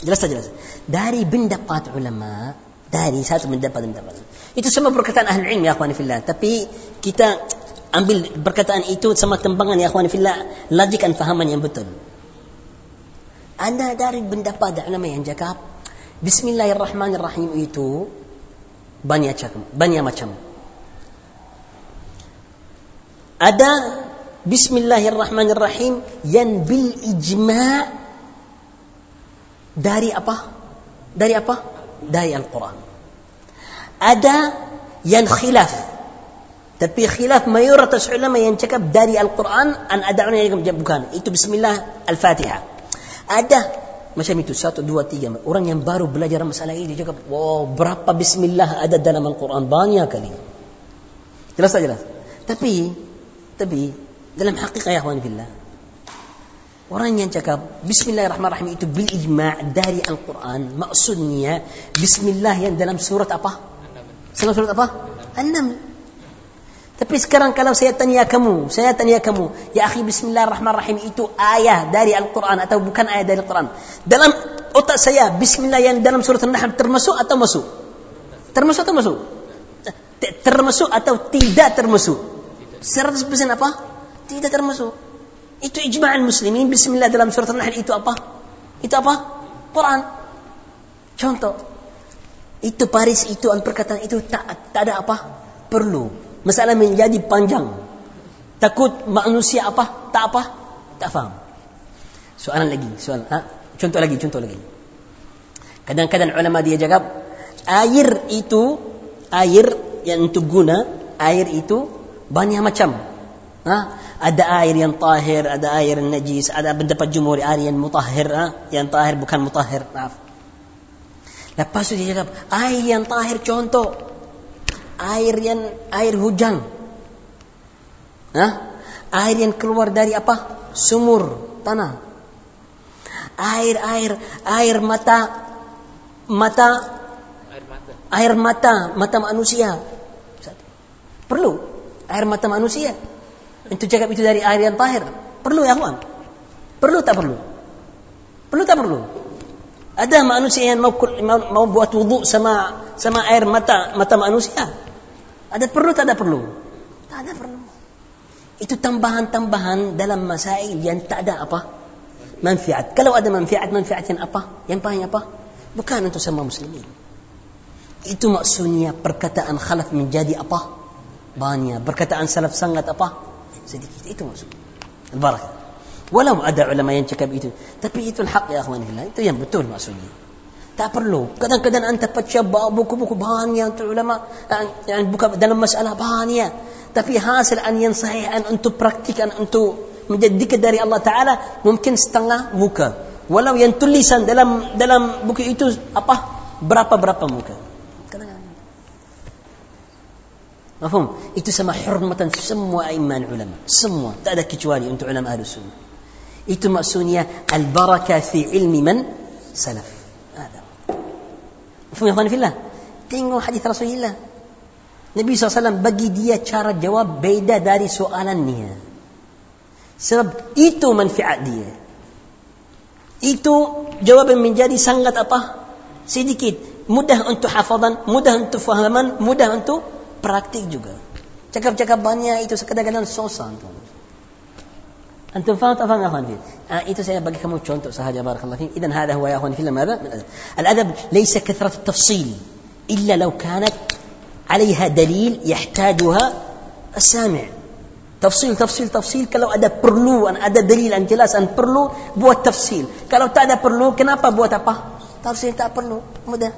Jelas jelas. Dari pendapat ulama, dari satu pendapat pendapat. Itu semua perkataan ahli ilmu ya akhwani fillah. Tapi kita ambil perkataan itu sama tembangan ya akhwani fillah, lajikan fahaman yang betul. Anda dari pendapat ulama yang cakap Bismillahirrahmanirrahim itu banyak macam, banyak macam. Ada Bismillahirrahmanirrahim yang bil ijma' dari apa? Dari apa? Dari Al-Quran. Ada yang khilaf. Tapi khilaf mayoritas ulama yang cakap dari Al-Quran, an yang bukan. Itu Bismillah Al-Fatihah. Ada. Macam itu. Satu dua tiga. Orang yang baru belajar masalah ini cakap wow berapa Bismillah ada dalam Al-Quran? Banyak kali. Jelas tak jelas? Tapi tapi dalam hakikat ya billah orang yang cakap Bismillahirrahmanirrahim itu bil ijma' dari Al-Quran. Maksudnya Bismillah yang dalam surat apa? Dalam surat apa? An-Naml tapi sekarang kalau saya tanya kamu, saya tanya kamu, ya akhi bismillahirrahmanirrahim itu ayat dari Al-Quran atau bukan ayat dari Al-Quran. Dalam otak saya, bismillah yang dalam surat An-Nahl termasuk atau masuk? Termasuk atau masuk? Termasuk atau tidak termasuk? 100% apa? Tidak termasuk. Itu ijma'an muslimin, bismillah dalam surat An-Nahl itu apa? Itu apa? Quran. Contoh. Itu Paris itu, perkataan itu tak, tak ada apa? Perlu masalah menjadi panjang. Takut manusia apa? Tak apa? Tak faham. Soalan lagi, soalan. Ha? Contoh lagi, contoh lagi. Kadang-kadang ulama dia cakap, air itu, air yang untuk guna, air itu banyak macam. Ha? Ada air yang tahir, ada air yang najis, ada pendapat jumhur air yang mutahhir, ha? yang tahir bukan mutahhir. Maaf. Lepas itu dia cakap, air yang tahir contoh, air yang air hujan. Hah? Air yang keluar dari apa? Sumur tanah. Air air air mata mata air mata air mata mata manusia. Perlu air mata manusia. Itu cakap itu dari air yang tahir. Perlu ya kawan? Perlu tak perlu? Perlu tak perlu? Ada manusia yang mau mau, mau buat wudhu sama sama air mata mata manusia. Ada perlu tak ada perlu? Tak ada perlu. Itu tambahan-tambahan dalam masail yang tak ada apa? Manfaat. Kalau ada manfaat, manfaat yang apa? Yang paling apa? Bukan untuk semua muslimin. Itu maksudnya perkataan khalaf menjadi apa? Banyak. Perkataan salaf sangat apa? Sedikit. Itu maksudnya. Barak. Walau ada ulama yang cakap itu. Tapi itu hak ya akhwan Itu yang betul maksudnya. Tak perlu. Kadang-kadang anda baca buku-buku banyak ulama yang buka dalam masalah banyak. Tapi hasil an yang sahih an untuk praktikan untuk menjadi dikit dari Allah Taala mungkin setengah muka. Walau yang tulisan dalam dalam buku itu apa berapa berapa muka. Mafhum? Itu sama hormatan semua iman ulama. Semua. Tak ada kecuali untuk ulama ahli sunnah. Itu maksudnya al-barakah fi ilmi man salaf. Mafhum ya fillah? Tengok hadis Rasulullah. Nabi SAW bagi dia cara jawab beda dari soalannya. Sebab itu manfaat dia. Itu jawaban menjadi sangat apa? Sedikit. Mudah untuk hafadan, mudah untuk fahaman, mudah untuk praktik juga. Cakap-cakap banyak itu kadang-kadang sosan. أنتم فهمت أفهم يا أخوان فيه آه إيتو سينا بقي كمو تشونتو سهاجة بارك الله فيك. إذن هذا هو يا أخوان في ماذا من الأدب. الأدب ليس كثرة التفصيل إلا لو كانت عليها دليل يحتاجها السامع. تفصيل تفصيل تفصيل. kalau ada perlu ada dalil yang jelas dan perlu buat tafsil kalau tak ada perlu kenapa buat apa tafsir tak perlu mudah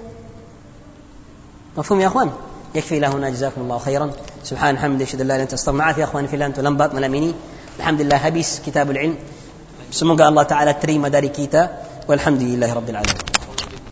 مفهوم يا أخوان؟ يكفي له هنا جزاكم الله خيرا. سبحان حمد أن لا إله إلا أنت أستغفرك يا اخواني في الله lambat malam ini الحمد لله هبس كتاب العلم سموك الله تعالى تري مدارك والحمد لله رب العالمين